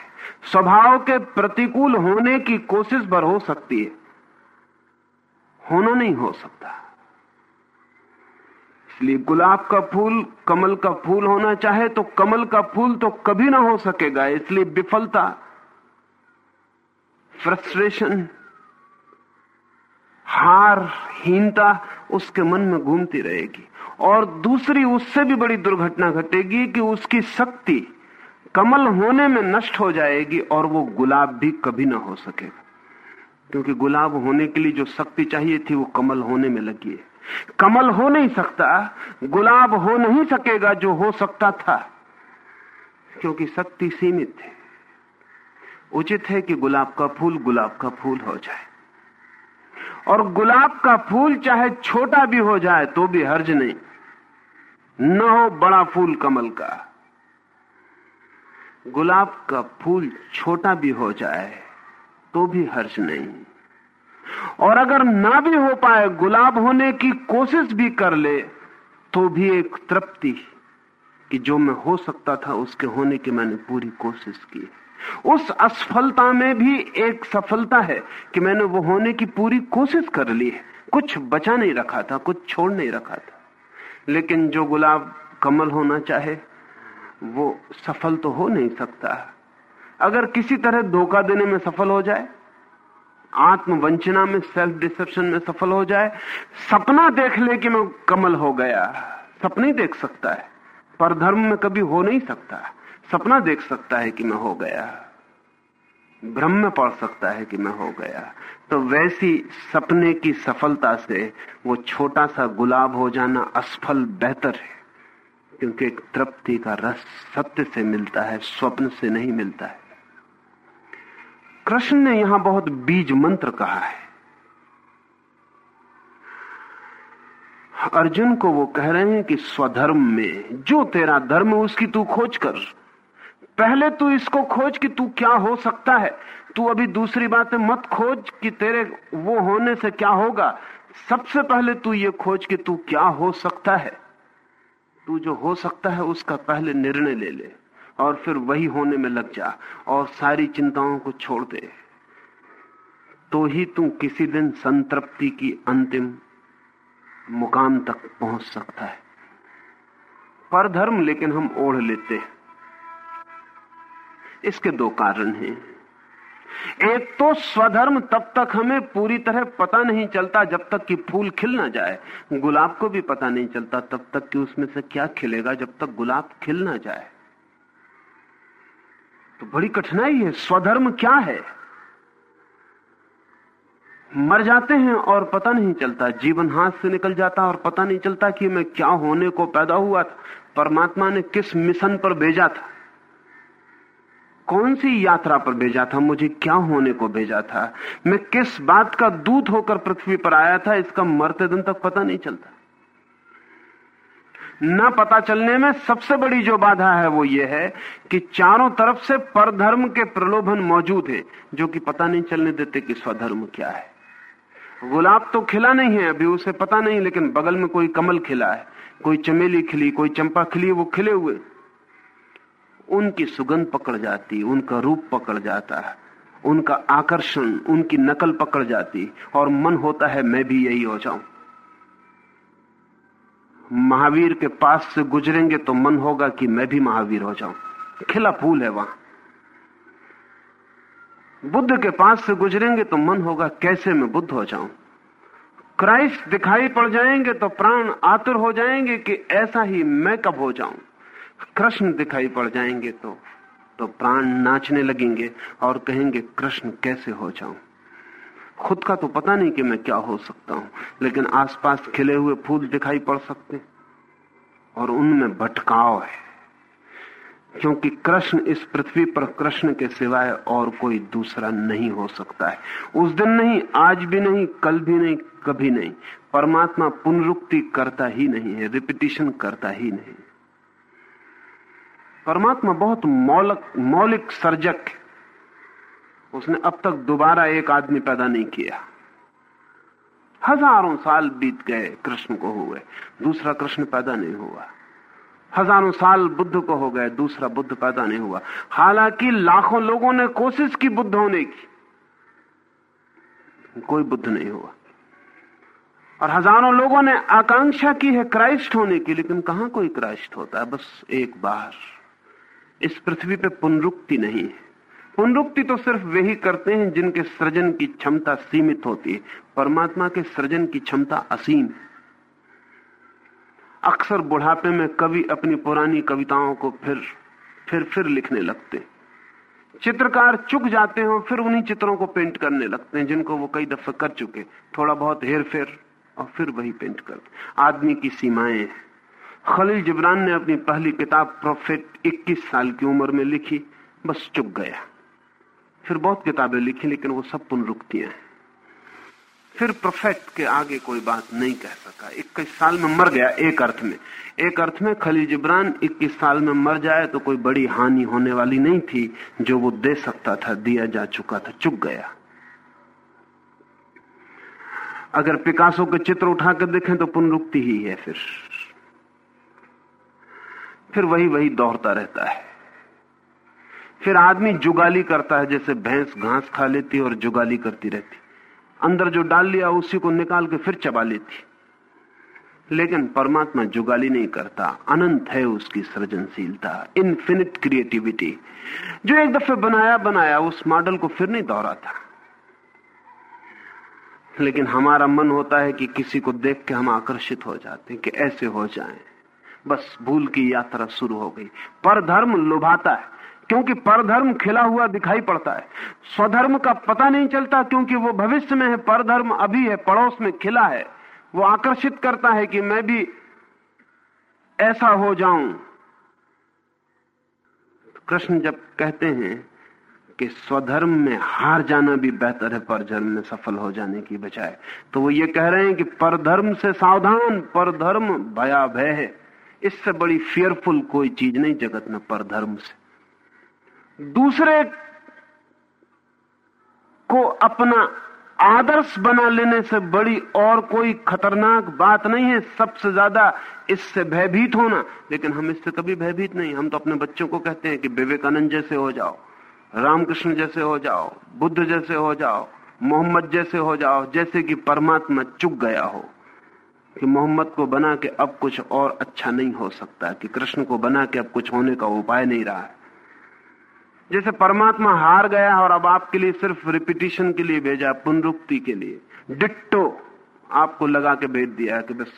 स्वभाव के प्रतिकूल होने की कोशिश भर हो सकती है। होना नहीं हो सकता। इसलिए गुलाब का फूल, कमल का फूल होना चाहे तो कमल का फूल तो कभी ना हो सकेगा। इसलिए विफलता, फ्रस्ट्रेशन, हार, हीनता उसके मन में घूमती रहेगी। और दूसरी, उससे भी बड़ी दुर्घटना घटेगी कि उसकी शक्ति कमल होने में नष्ट हो जाएगी और वो गुलाब भी कभी ना हो सकेगा। क्योंकि गुलाब होने के लिए जो शक्ति चाहिए थी वो कमल होने में लगी है। कमल हो नहीं सकता, गुलाब हो नहीं सकेगा जो हो सकता था। क्योंकि शक्ति सीमित है। उचित है कि गुलाब का फूल गुलाब का फूल हो जाए। और गुलाब का फूल चाहे छोटा भी हो जाए तो भी हर्ज नहीं। न हो बड़ा फूल कमल का। गुलाब का फूल छोटा भी हो जाए तो भी हर्ष नहीं। और अगर ना भी हो पाए, गुलाब होने की कोशिश भी कर ले तो भी एक तृप्ति कि जो मैं हो सकता था, उसके होने की मैंने पूरी कोशिश की। उस असफलता में भी एक सफलता है कि मैंने वो होने की पूरी कोशिश कर ली है। कुछ बचा नहीं रखा था, कुछ छोड़ नहीं रखा था। लेकिन जो गुलाब कमल होना चाहे वो सफल तो हो नहीं सकता। अगर किसी तरह धोखा देने में सफल हो जाए, आत्मवंचना में सेल्फ डिसेप्शन में सफल हो जाए, सपना देख ले कि मैं कमल हो गया। सपने देख सकता है, पर धर्म में कभी हो नहीं सकता। सपना देख सकता है कि मैं हो गया। भ्रम में पड़ सकता है कि मैं हो गया। तो वैसी सपने की सफलता से वो छोटा सा गुलाब हो जाना असफल बेहतर है। क्योंकि एक तृप्ति का रस सत्य से मिलता है, स्वप्न से नहीं मिलता है। कृष्ण ने यहाँ बहुत बीज मंत्र कहा है। अर्जुन को वो कह रहे हैं कि स्वधर्म में, जो तेरा धर्म है, उसकी तू खोज कर। पहले तू इसको खोज कि तू क्या हो सकता है। तू अभी दूसरी बातें मत खोज कि तेरे वो होने से क्या होगा। सबसे पहले तू ये खोज कि तू क्या हो सकता है। तू जो हो सकता है उसका पहले निर्णय ले ले और फिर वही होने में लग जा और सारी चिंताओं को छोड़ दे। तो ही तू किसी दिन संतृप्ति की अंतिम मुकाम तक पहुँच सकता है। पर धर्म लेकिन हम ओढ़ लेते हैं। इसके दो कारण हैं। एक तो स्वधर्म तब तक हमें पूरी तरह पता नहीं चलता जब तक कि फूल खिल ना जाए। गुलाब को भी पता नहीं चलता तब तक कि उसमें से क्या खिलेगा जब तक गुलाब खिल ना जाए। तो बड़ी कठिनाई है, स्वधर्म क्या है? मर जाते हैं और पता नहीं चलता। जीवन हाथ से निकल जाता और पता नहीं चलता कि मैं क्या होने को पैदा हुआ था। परमात्मा ने किस मिशन पर भेजा था। कौन सी यात्रा पर भेजा था? मुझे क्या होने को भेजा था? मैं किस बात का दूत होकर पृथ्वी पर आया था? इसका मरते दिन तक पता नहीं चलता। न पता चलने में सबसे बड़ी जो बाधा है वो ये है कि चारों तरफ़ से परधर्म के प्रलोभन मौजूद है, जो कि पता नहीं चलने देते कि स्वधर्म क्या है। गुलाब तो खिला नहीं है, अभी उसे पता नहीं, लेकिन बगल में कोई कमल खिला है, कोई चमेली खिली, कोई चंपा खिली, वो खिले हुए। उनकी सुगंध पकड़ जाती, उनका रूप पकड़ जाता है, उनका आकर्षण, उनकी नकल पकड़ जाती, और मन होता है, मैं भी यही हो जाऊँ। महावीर के पास से गुजरेंगे तो मन होगा कि मैं भी महावीर हो जाऊँ। खिला फूल है वहाँ। बुद्ध के पास से गुजरेंगे तो मन होगा, कैसे मैं बुद्ध हो जाऊँ? क्राइस्ट दिखाई पड़ जाएँगे तो प्राण आतुर हो जाएँगे कि ऐसा ही मैं कब हो जाऊँ? कृष्ण दिखाई पड़ जाएँगे तो तो प्राण नाचने लगेंगे और कहेंगे, कृष्ण, कैसे हो जाऊँ? खुद का तो पता नहीं कि मैं क्या हो सकता हूँ, लेकिन आसपास खिले हुए फूल दिखाई पड़ सकते और उनमें भटकाव है, क्योंकि कृष्ण इस पृथ्वी पर कृष्ण के सिवाय और कोई दूसरा नहीं हो सकता है। उस दिन नहीं, आज भी नहीं, कल भी नहीं, कभी नहीं। परमात्मा पुनरुक्ति करता ही नहीं है, रिपीटिशन करता ही नहीं। परमात्मा बहुत मौलक, मौलिक सर्जक है। उसने अब तक दोबारा एक आदमी पैदा नहीं किया। हज़ारों साल बीत गए कृष्ण को हुए, दूसरा कृष्ण पैदा नहीं हुआ। हज़ारों साल बुद्ध को हो गए, दूसरा बुद्ध पैदा नहीं हुआ। हालाँकि लाखों लोगों ने कोशिश की बुद्ध होने की। कोई बुद्ध नहीं हुआ। और हज़ारों लोगों ने आकांक्षा की है क्राइस्ट होने की, लेकिन कहाँ कोई क्राइस्ट होता है? बस एक बार। इस पृथ्वी पे पुनरुक्ति नहीं है। पुनरुक्ति तो सिर्फ़ वे ही करते हैं जिनके सृजन की क्षमता सीमित होती है। परमात्मा के सृजन की क्षमता असीम है। अक्सर बुढ़ापे में कवि अपनी पुरानी कविताओं को फिर फिर फिर लिखने लगते चित्रकार चुक जाते हैं फिर उन्हीं चित्रों को पेंट करने लगते हैं, जिनको वो कई दफे कर चुके थोड़ा बहुत हेर फेर और फिर वही पेंट करते आदमी की सीमाएँ खलील जिब्रान ने अपनी पहली किताब प्रोफेट 21 साल की उम्र में लिखी, बस चुक गया। फिर बहुत किताबें लिखी, लेकिन वो सब पुनरुक्तियाँ हैं। फिर प्रोफेट के आगे कोई बात नहीं कह सका। इक्कीस साल में मर गया, एक अर्थ में। एक अर्थ में खली जिब्रान इक्कीस साल में मर जाए तो कोई बड़ी हानि होने वाली नहीं थी, जो वो दे सकता था, दिया जा चुका था चुक गया। अगर पिकासो के चित्र उठा कर देखें तो पुनरुक्ति ही है फिर। फिर वही वही दौड़ता रहता है। फिर आदमी जुगाली करता है, जैसे भैंस घास खा लेती और जुगाली करती रहती। अंदर जो डाल लिया, उसी को निकाल के फिर चबा लेती। लेकिन परमात्मा जुगाली नहीं करता। अनंत है उसकी सृजनशीलता इन्फिनिट क्रिएटिविटी जो एक दफे बनाया बनाया, उस मॉडल को फिर नहीं दोहराता लेकिन हमारा मन होता है कि किसी को देख के हम आकर्षित हो जाते हैं, कि ऐसे हो जाएँ। बस भूल की यात्रा शुरू हो गई। पर धर्म लुभाता है, क्योंकि परधर्म खिला हुआ दिखाई पड़ता है। स्वधर्म का पता नहीं चलता, क्योंकि वो भविष्य में है, परधर्म अभी है, पड़ोस में खिला है। वो आकर्षित करता है कि मैं भी ऐसा हो जाऊँ। कृष्ण जब कहते हैं कि स्वधर्म में हार जाना भी बेहतर है परधर्म में सफल हो जाने की बजाय तो वो ये कह रहे हैं कि परधर्म से सावधान, परधर्म भया भय है। इससे बड़ी फियरफुल कोई चीज़ नहीं जगत में परधर्म से। दूसरे को अपना आदर्श बना लेने से बड़ी और कोई खतरनाक बात नहीं है। सबसे ज़्यादा इससे भयभीत होना, लेकिन हम इससे कभी भयभीत नहीं। हम तो अपने बच्चों को कहते हैं कि विवेकानंद जैसे हो जाओ, रामकृष्ण जैसे हो जाओ, बुद्ध जैसे हो जाओ, मोहम्मद जैसे हो जाओ, जैसे कि परमात्मा चुक गया हो। कि मोहम्मद को बना के अब कुछ और अच्छा नहीं हो सकता, कि कृष्ण को बना के अब कुछ होने का उपाय नहीं रहा है। जैसे परमात्मा हार गया और अब आपके लिए सिर्फ़ रिपीटिशन के लिए भेजा, पुनरुक्ति के लिए। डिट्टो आपको लगा के भेज दिया कि बस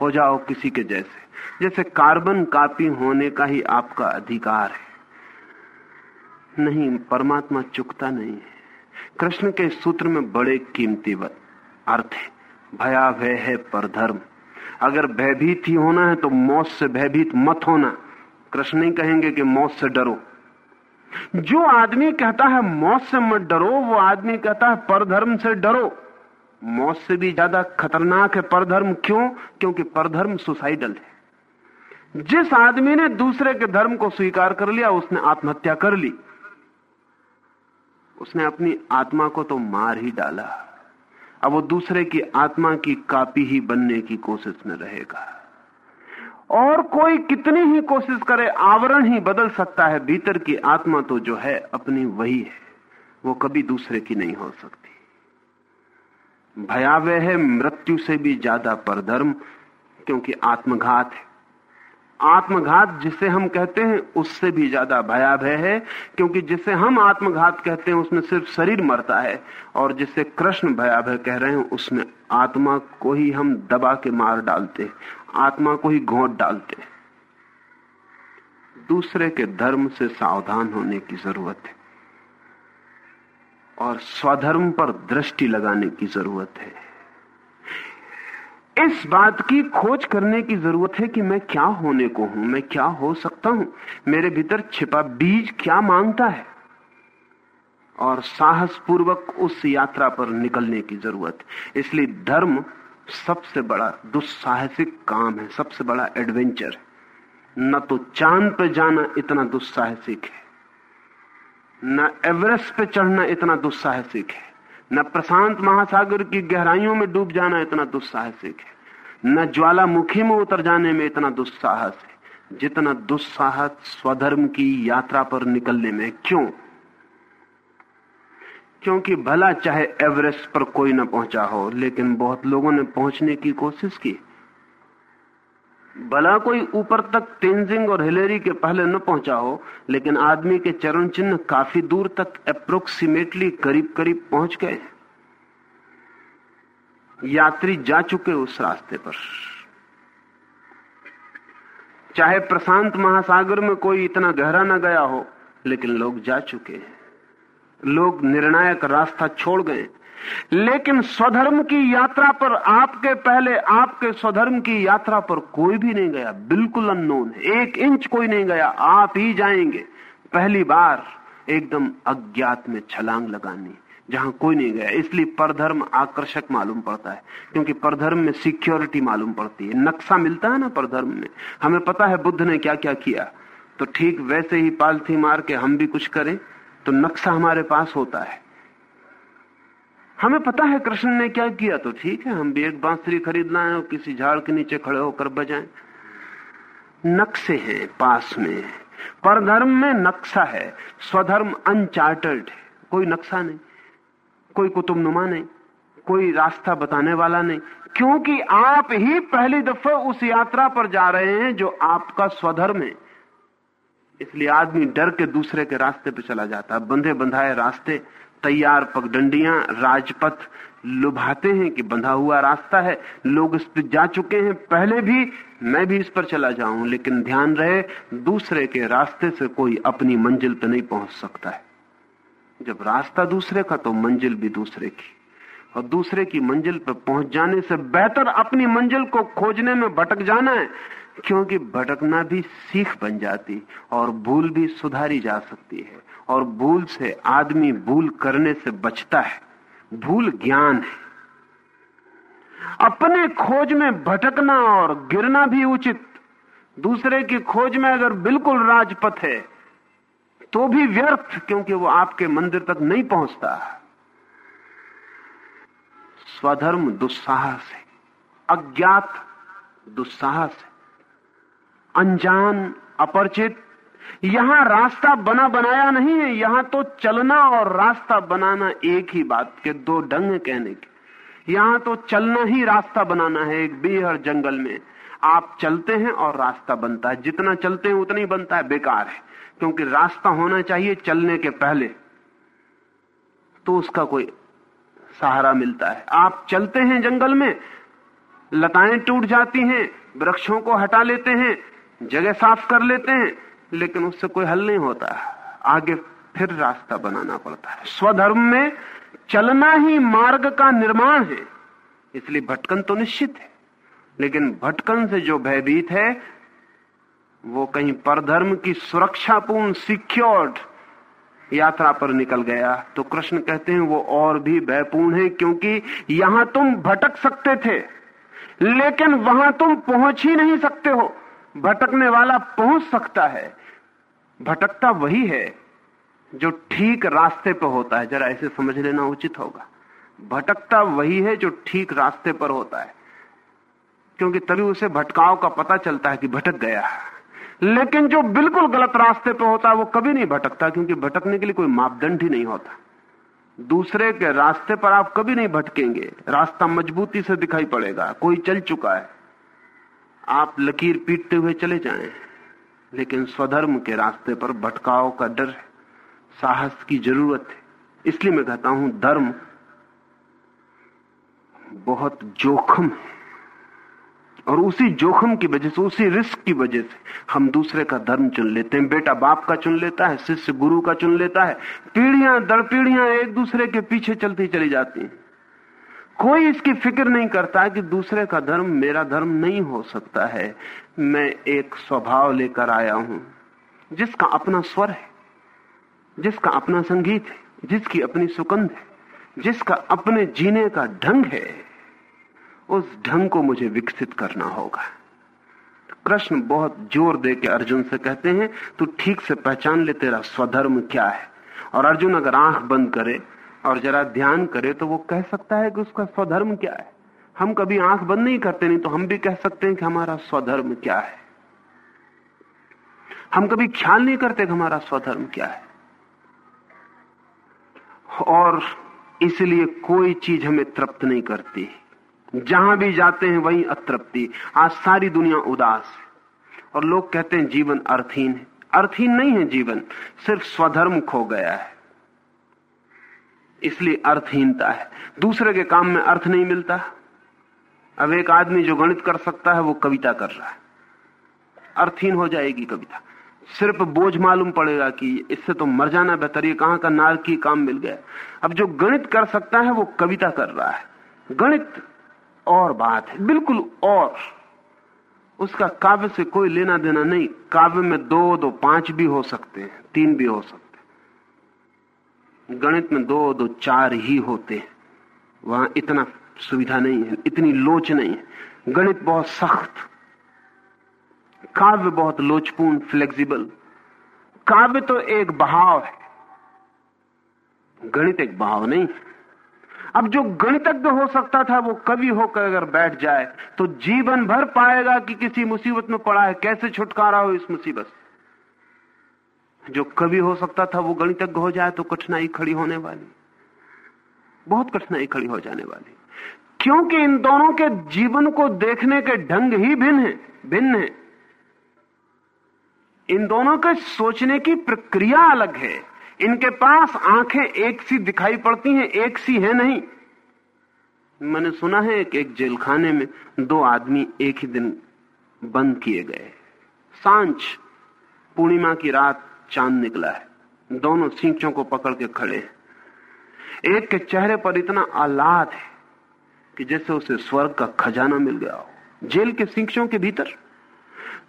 हो जाओ किसी के जैसे। जैसे कार्बन कापी होने का ही आपका अधिकार है। नहीं, परमात्मा चुकता नहीं है। कृष्ण के सूत्र में बड़े कीमती अर्थ है। भया भय है पर धर्म अगर भयभीत ही होना है तो मौत से भयभीत मत होना। कृष्ण नहीं कहेंगे कि मौत से डरो। जो आदमी कहता है मौत से मत डरो, वो आदमी कहता है परधर्म से डरो। मौत से भी ज़्यादा खतरनाक है परधर्म। क्यों? क्योंकि परधर्म सुसाइडल है। जिस आदमी ने दूसरे के धर्म को स्वीकार कर लिया, उसने आत्महत्या कर ली। उसने अपनी आत्मा को तो मार ही डाला। अब वो दूसरे की आत्मा की कापी ही बनने की कोशिश में रहेगा। और कोई कितनी ही कोशिश करे, आवरण ही बदल सकता है। भीतर की आत्मा तो जो है, अपनी वही है। वो कभी दूसरे की नहीं हो सकती। भयावह है, मृत्यु से भी ज़्यादा परधर्म, क्योंकि आत्मघात है। आत्मघात जिसे हम कहते हैं, उससे भी ज़्यादा भयावह है, क्योंकि जिसे हम आत्मघात कहते हैं, उसमें सिर्फ़ शरीर मरता है, और जिसे कृष्ण भयावह कह रहे हैं, उसमें आत्मा को ही हम दबा के मार डालते, आत्मा को ही घोट डालते। दूसरे के धर्म से सावधान होने की ज़रूरत है, और स्वधर्म पर दृष्टि लगाने की ज़रूरत है। इस बात की खोज करने की ज़रूरत है कि मैं क्या होने को हूँ, मैं क्या हो सकता हूँ? मेरे भीतर छिपा बीज क्या माँगता है? और साहस पूर्वक उस यात्रा पर निकलने की ज़रूरत। इसलिए धर्म सबसे बड़ा दुस्साहसिक काम है, सबसे बड़ा एडवेंचर है न तो चाँद पे जाना इतना दुस्साहसिक है, न एवरेस्ट पे चढ़ना इतना दुस्साहसिक है। न प्रशांत महासागर की गहराइयों में डूब जाना इतना दुस्साहसिक है। न ज्वालामुखी में उतर जाने में इतना दुस्साहस है। जितना दुस्साहस स्वधर्म की यात्रा पर निकलने में। क्यों? क्योंकि भला चाहे एवरेस्ट पर कोई न पहुँचा हो, लेकिन बहुत लोगों ने पहुँचने की कोशिश की। भला कोई ऊपर तक तेंजिंग और हिलेरी के पहले न पहुँचा हो, लेकिन आदमी के चरण चिन्ह काफ़ी दूर तक अप्रोक्सीमेटली करीब करीब पहुँच गए। यात्री जा चुके उस रास्ते पर। चाहे प्रशांत महासागर में कोई इतना गहरा न गया हो, लेकिन लोग जा चुके हैं। लोग निर्णायक रास्ता छोड़ गए लेकिन स्वधर्म की यात्रा पर आपके पहले आपके स्वधर्म की यात्रा पर कोई भी नहीं गया, बिल्कुल अननोन एक इंच कोई नहीं गया, आप ही जाएँगे। पहली बार एकदम अज्ञात में छलांग लगानी, जहाँ कोई नहीं गया। इसलिए परधर्म आकर्षक मालूम पड़ता है, क्योंकि परधर्म में सिक्योरिटी मालूम पड़ती है। नक्शा मिलता है ना परधर्म में। हमें पता है बुद्ध ने क्या क्या किया। तो ठीक वैसे ही पालथी मार के हम भी कुछ करें तो नक्शा हमारे पास होता है। हमें पता है कृष्ण ने क्या किया तो ठीक है, हम भी एक बांसुरी खरीद लाए और किसी झाड़ के नीचे खड़े होकर बजाएँ। नक्शे हैं पास में। पर धर्म में नक्शा है, स्वधर्म अनचार्टर्ड है। कोई नक्शा नहीं, कोई कुतुबनुमा नहीं, कोई रास्ता बताने वाला नहीं। क्योंकि आप ही पहली दफ़ा उस यात्रा पर जा रहे हैं जो आपका स्वधर्म है। इसलिए आदमी डर के दूसरे के रास्ते पे चला जाता है, बंधे बंधाए रास्ते। तैयार पगडंडियाँ राजपथ लुभाते हैं कि बंधा हुआ रास्ता है। लोग इस पर जा चुके हैं। पहले भी मैं भी इस पर चला जाऊँ, लेकिन ध्यान रहे, दूसरे के रास्ते से कोई अपनी मंजिल पर नहीं पहुँच सकता है। जब रास्ता दूसरे का तो मंजिल भी दूसरे की। और दूसरे की मंजिल पर पहुँच जाने से बेहतर अपनी मंजिल को खोजने में भटक जाना है, क्योंकि भटकना भी सीख बन जाती और भूल भी सुधारी जा सकती है। और भूल से, आदमी भूल करने से बचता है। भूल ज्ञान है। अपने खोज में भटकना और गिरना भी उचित। दूसरे की खोज में अगर बिल्कुल राजपथ है तो भी व्यर्थ, क्योंकि वो आपके मंदिर तक नहीं पहुँचता। स्वधर्म दुस्साहस है। अज्ञात दुस्साहस है। अनजान, अपरिचित यहाँ रास्ता बना बनाया नहीं है, यहाँ तो चलना और रास्ता बनाना एक ही बात के दो ढंग कहने के। यहाँ तो चलना ही रास्ता बनाना है एक बेहर जंगल में। आप चलते हैं और रास्ता बनता है। जितना चलते हैं उतना ही बनता है, बेकार है। क्योंकि रास्ता होना चाहिए चलने के पहले। तो उसका कोई सहारा मिलता है। आप चलते हैं जंगल में, लताएँ टूट जाती हैं, वृक्षों को हटा लेते हैं, जगह साफ़ कर लेते हैं लेकिन उससे कोई हल नहीं होता। आगे फिर रास्ता बनाना पड़ता है। स्वधर्म में चलना ही मार्ग का निर्माण है। इसलिए भटकन तो निश्चित है। लेकिन भटकन से जो भयभीत है, वो कहीं परधर्म की सुरक्षापूर्ण, सिक्योर्ड यात्रा पर निकल गया। तो कृष्ण कहते हैं, वो और भी भयपूर्ण है, क्योंकि यहाँ तुम भटक सकते थे, लेकिन वहाँ तुम पहुँच ही नहीं सकते हो। भटकने वाला पहुँच सकता है। भटकता वही है जो ठीक रास्ते पर होता है। जरा ऐसे समझ लेना उचित होगा। भटकता वही है जो ठीक रास्ते पर होता है। क्योंकि तभी उसे भटकाव का पता चलता है कि भटक गया है। लेकिन जो बिल्कुल गलत रास्ते पर होता है, वो कभी नहीं भटकता, क्योंकि भटकने के लिए कोई मापदंड ही नहीं होता। दूसरे के रास्ते पर आप कभी नहीं भटकेंगे। रास्ता मजबूती से दिखाई पड़ेगा। कोई चल चुका है। आप लकीर पीटते हुए चले जाएँ। लेकिन स्वधर्म के रास्ते पर भटकाव का डर है, साहस की ज़रूरत है। इसलिए मैं कहता हूँ, धर्म बहुत जोखम है। और उसी जोखम की वजह से, उसी रिस्क की वजह से हम दूसरे का धर्म चुन लेते हैं। बेटा बाप का चुन लेता है, शिष्य गुरु का चुन लेता है। पीढ़ियाँ दर पीढ़ियाँ एक दूसरे के पीछे चलती चली जाती हैं। कोई इसकी फ़िक्र नहीं करता कि दूसरे का धर्म मेरा धर्म नहीं हो सकता है। मैं एक स्वभाव लेकर आया हूँ, जिसका अपना स्वर है, जिसका अपना संगीत है, जिसकी अपनी सुगंध है, जिसका अपने जीने का ढंग है, उस ढंग को मुझे विकसित करना होगा। कृष्ण बहुत ज़ोर दे के अर्जुन से कहते हैं, तू ठीक से पहचान ले तेरा स्वधर्म क्या है? और अर्जुन अगर आँख बंद करे और जरा ध्यान करे तो वो कह सकता है कि उसका स्वधर्म क्या है? हम कभी आँख बंद नहीं करते, नहीं तो हम भी कह सकते हैं कि हमारा स्वधर्म क्या है? हम कभी ख्याल नहीं करते कि हमारा स्वधर्म क्या है। और इसलिए कोई चीज़ हमें तृप्त नहीं करती। जहाँ भी जाते हैं, वहीं अतृप्ति। आज सारी दुनिया उदास है। और लोग कहते हैं, जीवन अर्थहीन है। अर्थहीन नहीं है जीवन, सिर्फ़ स्वधर्म खो गया है। इसलिए अर्थहीनता है। दूसरे के काम में अर्थ नहीं मिलता। अब एक आदमी जो गणित कर सकता है, वो कविता कर रहा है। अर्थहीन हो जाएगी कविता। सिर्फ़ बोझ मालूम पड़ेगा कि इससे तो मर जाना बेहतर, ये कहाँ का नारकी काम मिल गया। अब जो गणित कर सकता है, वो कविता कर रहा है। गणित और बात है, बिल्कुल और। उसका काव्य से कोई लेना देना नहीं। काव्य में दो दो, पाँच भी हो सकते हैं, तीन भी हो सकते गणित में दो दो, चार ही होते हैं। वहाँ इतना सुविधा नहीं है, इतनी लोच नहीं है। गणित बहुत सख्त, काव्य बहुत लोचपूर्ण फ्लेक्सिबल काव्य तो एक बहाव है। गणित एक बहाव नहीं अब जो गणितज्ञ हो सकता था, वो कवि होकर अगर बैठ जाए तो जीवन भर पाएगा कि किसी मुसीबत में पड़ा है, कैसे छुटकारा हो इस मुसीबत से? जो कवि हो सकता था वो गणितज्ञ हो जाए तो कठिनाई खड़ी होने वाली। बहुत कठिनाई खड़ी हो जाने वाली। क्योंकि इन दोनों के जीवन को देखने के ढंग ही भिन्न है भिन्न है। इन दोनों के सोचने की प्रक्रिया अलग है। इनके पास आँखें एक सी दिखाई पड़ती हैं, एक सी है नहीं। मैंने सुना है कि एक जेलखाने में दो आदमी एक ही दिन बंद किए गए। साँझ पूर्णिमा की रात चाँद निकला है। दोनों सींचों को पकड़ के खड़े एक के चेहरे पर इतना आह्लाद है कि जैसे उसे स्वर्ग का खजाना मिल गया हो। जेल के सींचों के भीतर?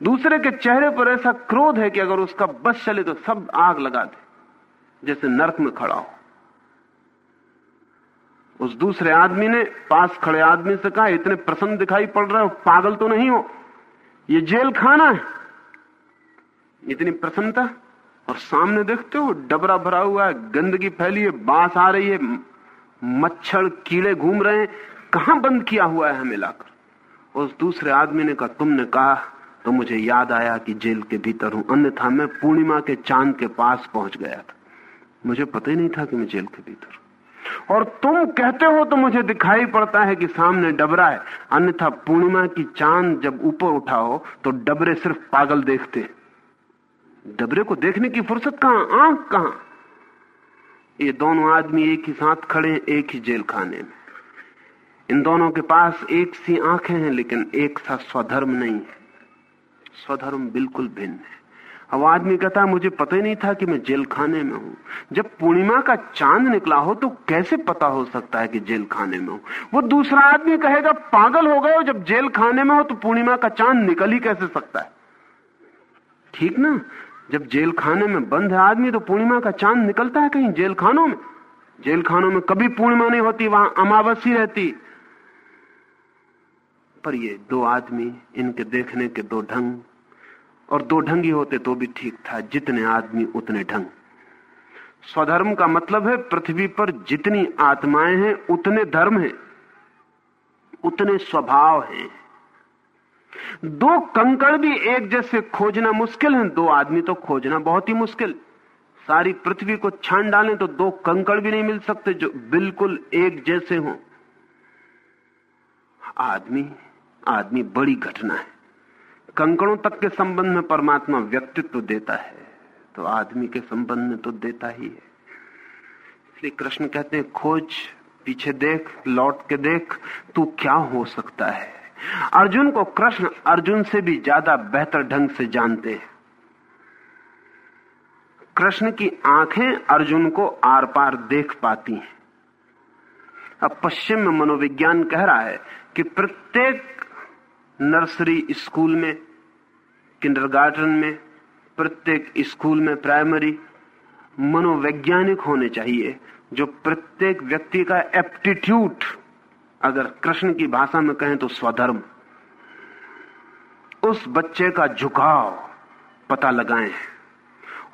दूसरे के चेहरे पर ऐसा क्रोध है कि अगर उसका बस चले तो सब आग लगा दे, जैसे नरक में खड़ा हो। उस दूसरे आदमी ने, पास खड़े आदमी से कहा, इतने प्रसन्न दिखाई पड़ रहे हो, पागल तो नहीं हो। ये जेल खाना है। इतनी प्रसन्नता और सामने देखते हो, डबरा भरा हुआ है, गंदगी फैली है, बाँस आ रही है, मच्छर कीड़े घूम रहे हैं। कहाँ बंद किया हुआ है हमें लाकर उस दूसरे आदमी ने कहा, तुमने कहा तो मुझे याद आया कि जेल के भीतर हूँ। अन्यथा मैं पूर्णिमा के चाँद के पास पहुँच गया था। मुझे पता ही नहीं था कि मैं जेल के भीतर और तुम कहते हो तो मुझे दिखाई पड़ता है कि सामने डबरा है। अन्यथा पूर्णिमा की चाँद जब ऊपर उठाओ तो डबरे सिर्फ़ पागल देखते डबरे को देखने की फुर्सत कहाँ? आँख कहाँ? ये दोनों आदमी एक ही साथ खड़े हैं, एक ही जेल खाने में। इन दोनों के पास एक सी आँखें हैं, लेकिन एक सा स्वधर्म नहीं है। स्वधर्म बिल्कुल भिन्न है। अब आदमी कहता मुझे पता ही नहीं था कि मैं जेल खाने में हूँ। जब पूर्णिमा का चाँद निकला हो तो कैसे पता हो सकता है कि जेल खाने में हूँ? वो दूसरा आदमी कहेगा, पागल हो गए जब जेल खाने में हो तो पूर्णिमा का चाँद निकल ही कैसे सकता है? ठीक ना? जब जेल खाने में बंद है आदमी तो पूर्णिमा का चाँद निकलता है कहीं जेल खानों में। जेल खानों में कभी पूर्णिमा नहीं होती, वहाँ अमावस ही रहती। पर ये दो आदमी, इनके देखने के दो ढंग, और दो ढंगी होते तो भी ठीक था, जितने आदमी उतने ढंग। स्वधर्म का मतलब है, पृथ्वी पर जितनी आत्माएँ हैं, उतने धर्म हैं, उतने स्वभाव हैं। दो कंकड़ भी एक जैसे खोजना मुश्किल है। दो आदमी तो खोजना बहुत ही मुश्किल। सारी पृथ्वी को छान डालें तो दो कंकड़ भी नहीं मिल सकते जो बिल्कुल एक जैसे हों। आदमी आदमी बड़ी घटना है। कंकड़ों तक के संबंध में परमात्मा व्यक्तित्व देता है तो आदमी के संबंध में तो देता ही है। इसलिए कृष्ण कहते हैं, खोज, पीछे देख, लौट के देख, तू क्या हो सकता है? अर्जुन को कृष्ण अर्जुन से भी ज़्यादा बेहतर ढंग से जानते हैं। कृष्ण की आँखें अर्जुन को आर पार देख पाती हैं। अब पश्चिम में मनोविज्ञान कह रहा है कि प्रत्येक नर्सरी स्कूल में, किंडरगार्टन में, प्रत्येक स्कूल में प्राइमरी मनोवैज्ञानिक होने चाहिए, जो प्रत्येक व्यक्ति का एप्टीट्यूड अगर कृष्ण की भाषा में कहें तो स्वधर्म। उस बच्चे का झुकाव पता लगाएँ।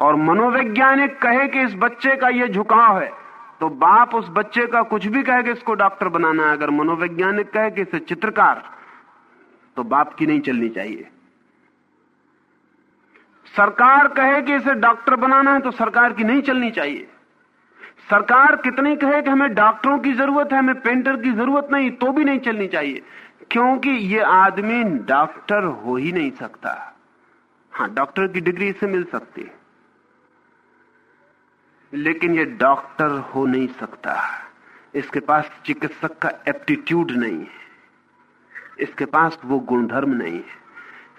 और मनोवैज्ञानिक कहे कि इस बच्चे का यह झुकाव है तो बाप उस बच्चे का कुछ भी कहे कि इसको डॉक्टर बनाना है। अगर मनोवैज्ञानिक कहे कि इसे चित्रकार तो बाप की नहीं चलनी चाहिए। सरकार कहे कि इसे डॉक्टर बनाना है तो सरकार की नहीं चलनी चाहिए। सरकार कितनी कहे कि हमें डॉक्टरों की ज़रूरत है, हमें पेंटर की ज़रूरत नहीं तो भी नहीं चलनी चाहिए। क्योंकि ये आदमी डॉक्टर हो ही नहीं सकता। हाँ डॉक्टर की डिग्री इसे मिल सकती है। लेकिन ये डॉक्टर हो नहीं सकता। इसके पास चिकित्सक का एप्टीट्यूड नहीं है। इसके पास वो गुणधर्म नहीं है।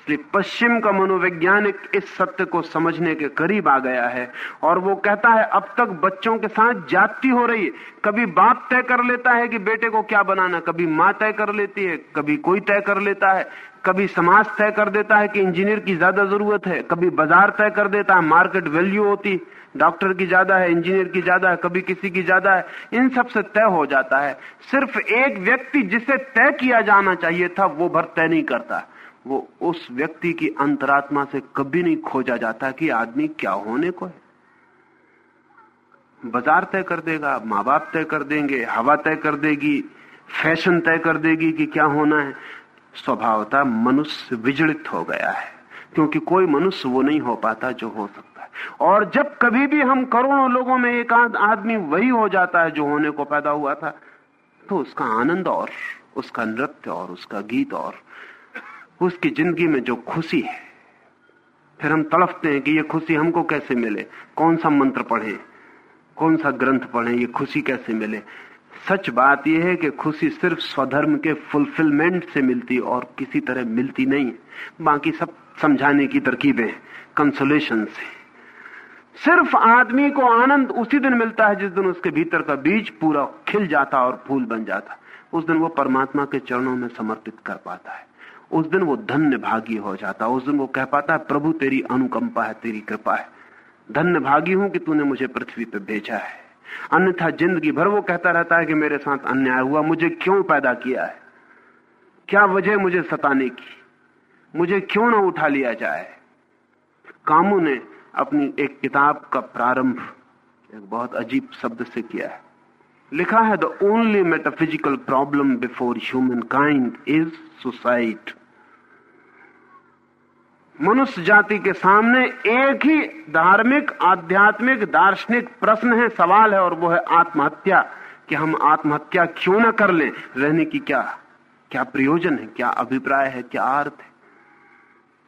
इसलिए पश्चिम का मनोवैज्ञानिक इस सत्य को समझने के करीब आ गया है और वो कहता है, अब तक बच्चों के साथ जाति हो रही है। कभी बाप तय कर लेता है कि बेटे को क्या बनाना, कभी माँ तय कर लेती है, कभी कोई तय कर लेता है, कभी समाज तय कर देता है कि इंजीनियर की ज़्यादा ज़रूरत है, कभी बाज़ार तय कर देता है, मार्केट वैल्यू होती, डॉक्टर की ज़्यादा है, इंजीनियर की ज़्यादा है, कभी किसी की ज़्यादा है, इन सबसे तय हो जाता है। सिर्फ़ एक व्यक्ति जिसे तय किया जाना चाहिए था, वो भर तय नहीं करता। वो उस व्यक्ति की अंतरात्मा से कभी नहीं खोजा जाता कि आदमी क्या होने को है। बाज़ार तय कर देगा माँ बाप तय कर देंगे, हवा तय कर देगी, फ़ैशन तय कर देगी कि क्या होना है। स्वभावता मनुष्य विजड़ित हो गया है, क्योंकि कोई मनुष्य वो नहीं हो पाता जो हो सकता है। और जब कभी भी हम करोड़ों लोगों में एक आदमी वही हो जाता है जो होने को पैदा हुआ था तो उसका आनंद और, उसका नृत्य और, उसका गीत और उसकी ज़िंदगी में जो खुशी है, फिर हम तड़फते हैं कि ये खुशी हमको कैसे मिले? कौन सा मंत्र पढ़े? कौन सा ग्रंथ पढ़े? ये खुशी कैसे मिले? सच बात यह है कि खुशी सिर्फ़ स्वधर्म के फुलफिलमेंट से मिलती और किसी तरह मिलती नहीं बाकी सब समझाने की तरकीबें कंसोलेशन से। सिर्फ़ आदमी को आनंद उसी दिन मिलता है जिस दिन उसके भीतर का बीज पूरा खिल जाता और फूल बन जाता। उस दिन वो परमात्मा के चरणों में समर्पित कर पाता है। उस दिन वो धन्य भागी हो जाता, उस दिन वो कह पाता है प्रभु तेरी अनुकंपा है, तेरी कृपा है। धन्य भागी हूँ कि तूने मुझे पृथ्वी पे भेजा है। अन्यथा ज़िंदगी भर वो कहता रहता है कि मेरे साथ अन्याय हुआ, मुझे क्यों पैदा किया है? क्या वजह मुझे सताने की? मुझे क्यों ना उठा लिया जाए? कामू ने अपनी एक किताब का प्रारंभ एक बहुत अजीब शब्द से किया है। लिखा है the only metaphysical problem before humankind is suicide मनुष्य जाति के सामने एक ही धार्मिक, आध्यात्मिक, दार्शनिक प्रश्न है, सवाल है, और वो है आत्महत्या, कि हम आत्महत्या क्यों ना कर लें? रहने की क्या क्या प्रयोजन है? क्या अभिप्राय है? क्या अर्थ है?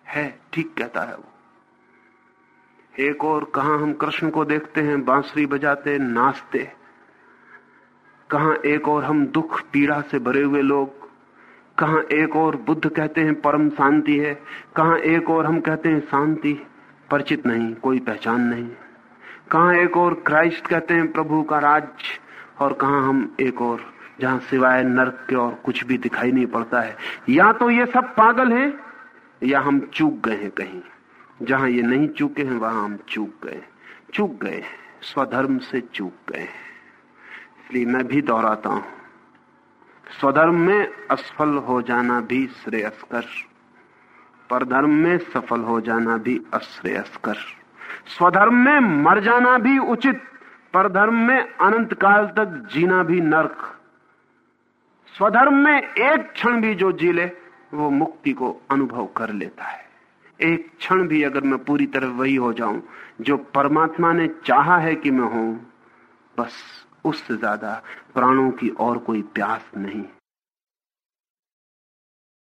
है, ठीक कहता है वो। एक और, कहा हम कृष्ण को देखते हैं, बांसुरी बजाते, नाचते। कहा एक और, हम दुख, पीड़ा से भरे हुए लोग कहा एक और बुद्ध कहते हैं परम शांति है, कहा एक और हम कहते हैं शांति, परिचित नहीं, कोई पहचान नहीं। कहा एक और क्राइस्ट कहते हैं प्रभु का राज, और कहा हम एक और, जहाँ सिवाय नर्क के और कुछ भी दिखाई नहीं पड़ता है। या तो ये सब पागल हैं, या हम चूक गए हैं कहीं। जहाँ ये नहीं चूके हैं, वहाँ हम चूक गए चूक गए स्वधर्म से चूक गए इसलिए मैं भी दोहराता हूँ। स्वधर्म में असफल हो जाना भी श्रेयस्कर। परधर्म में सफल हो जाना भी अश्रेयस्कर। स्वधर्म में मर जाना भी उचित, परधर्म में अनंत काल तक जीना भी नर्क। स्वधर्म में एक क्षण भी जो जी ले, वो मुक्ति को अनुभव कर लेता है। एक क्षण भी अगर मैं पूरी तरह वही हो जाऊँ, जो परमात्मा ने चाहा है कि मैं हूँ बस। उससे ज़्यादा प्राणों की और कोई प्यास नहीं।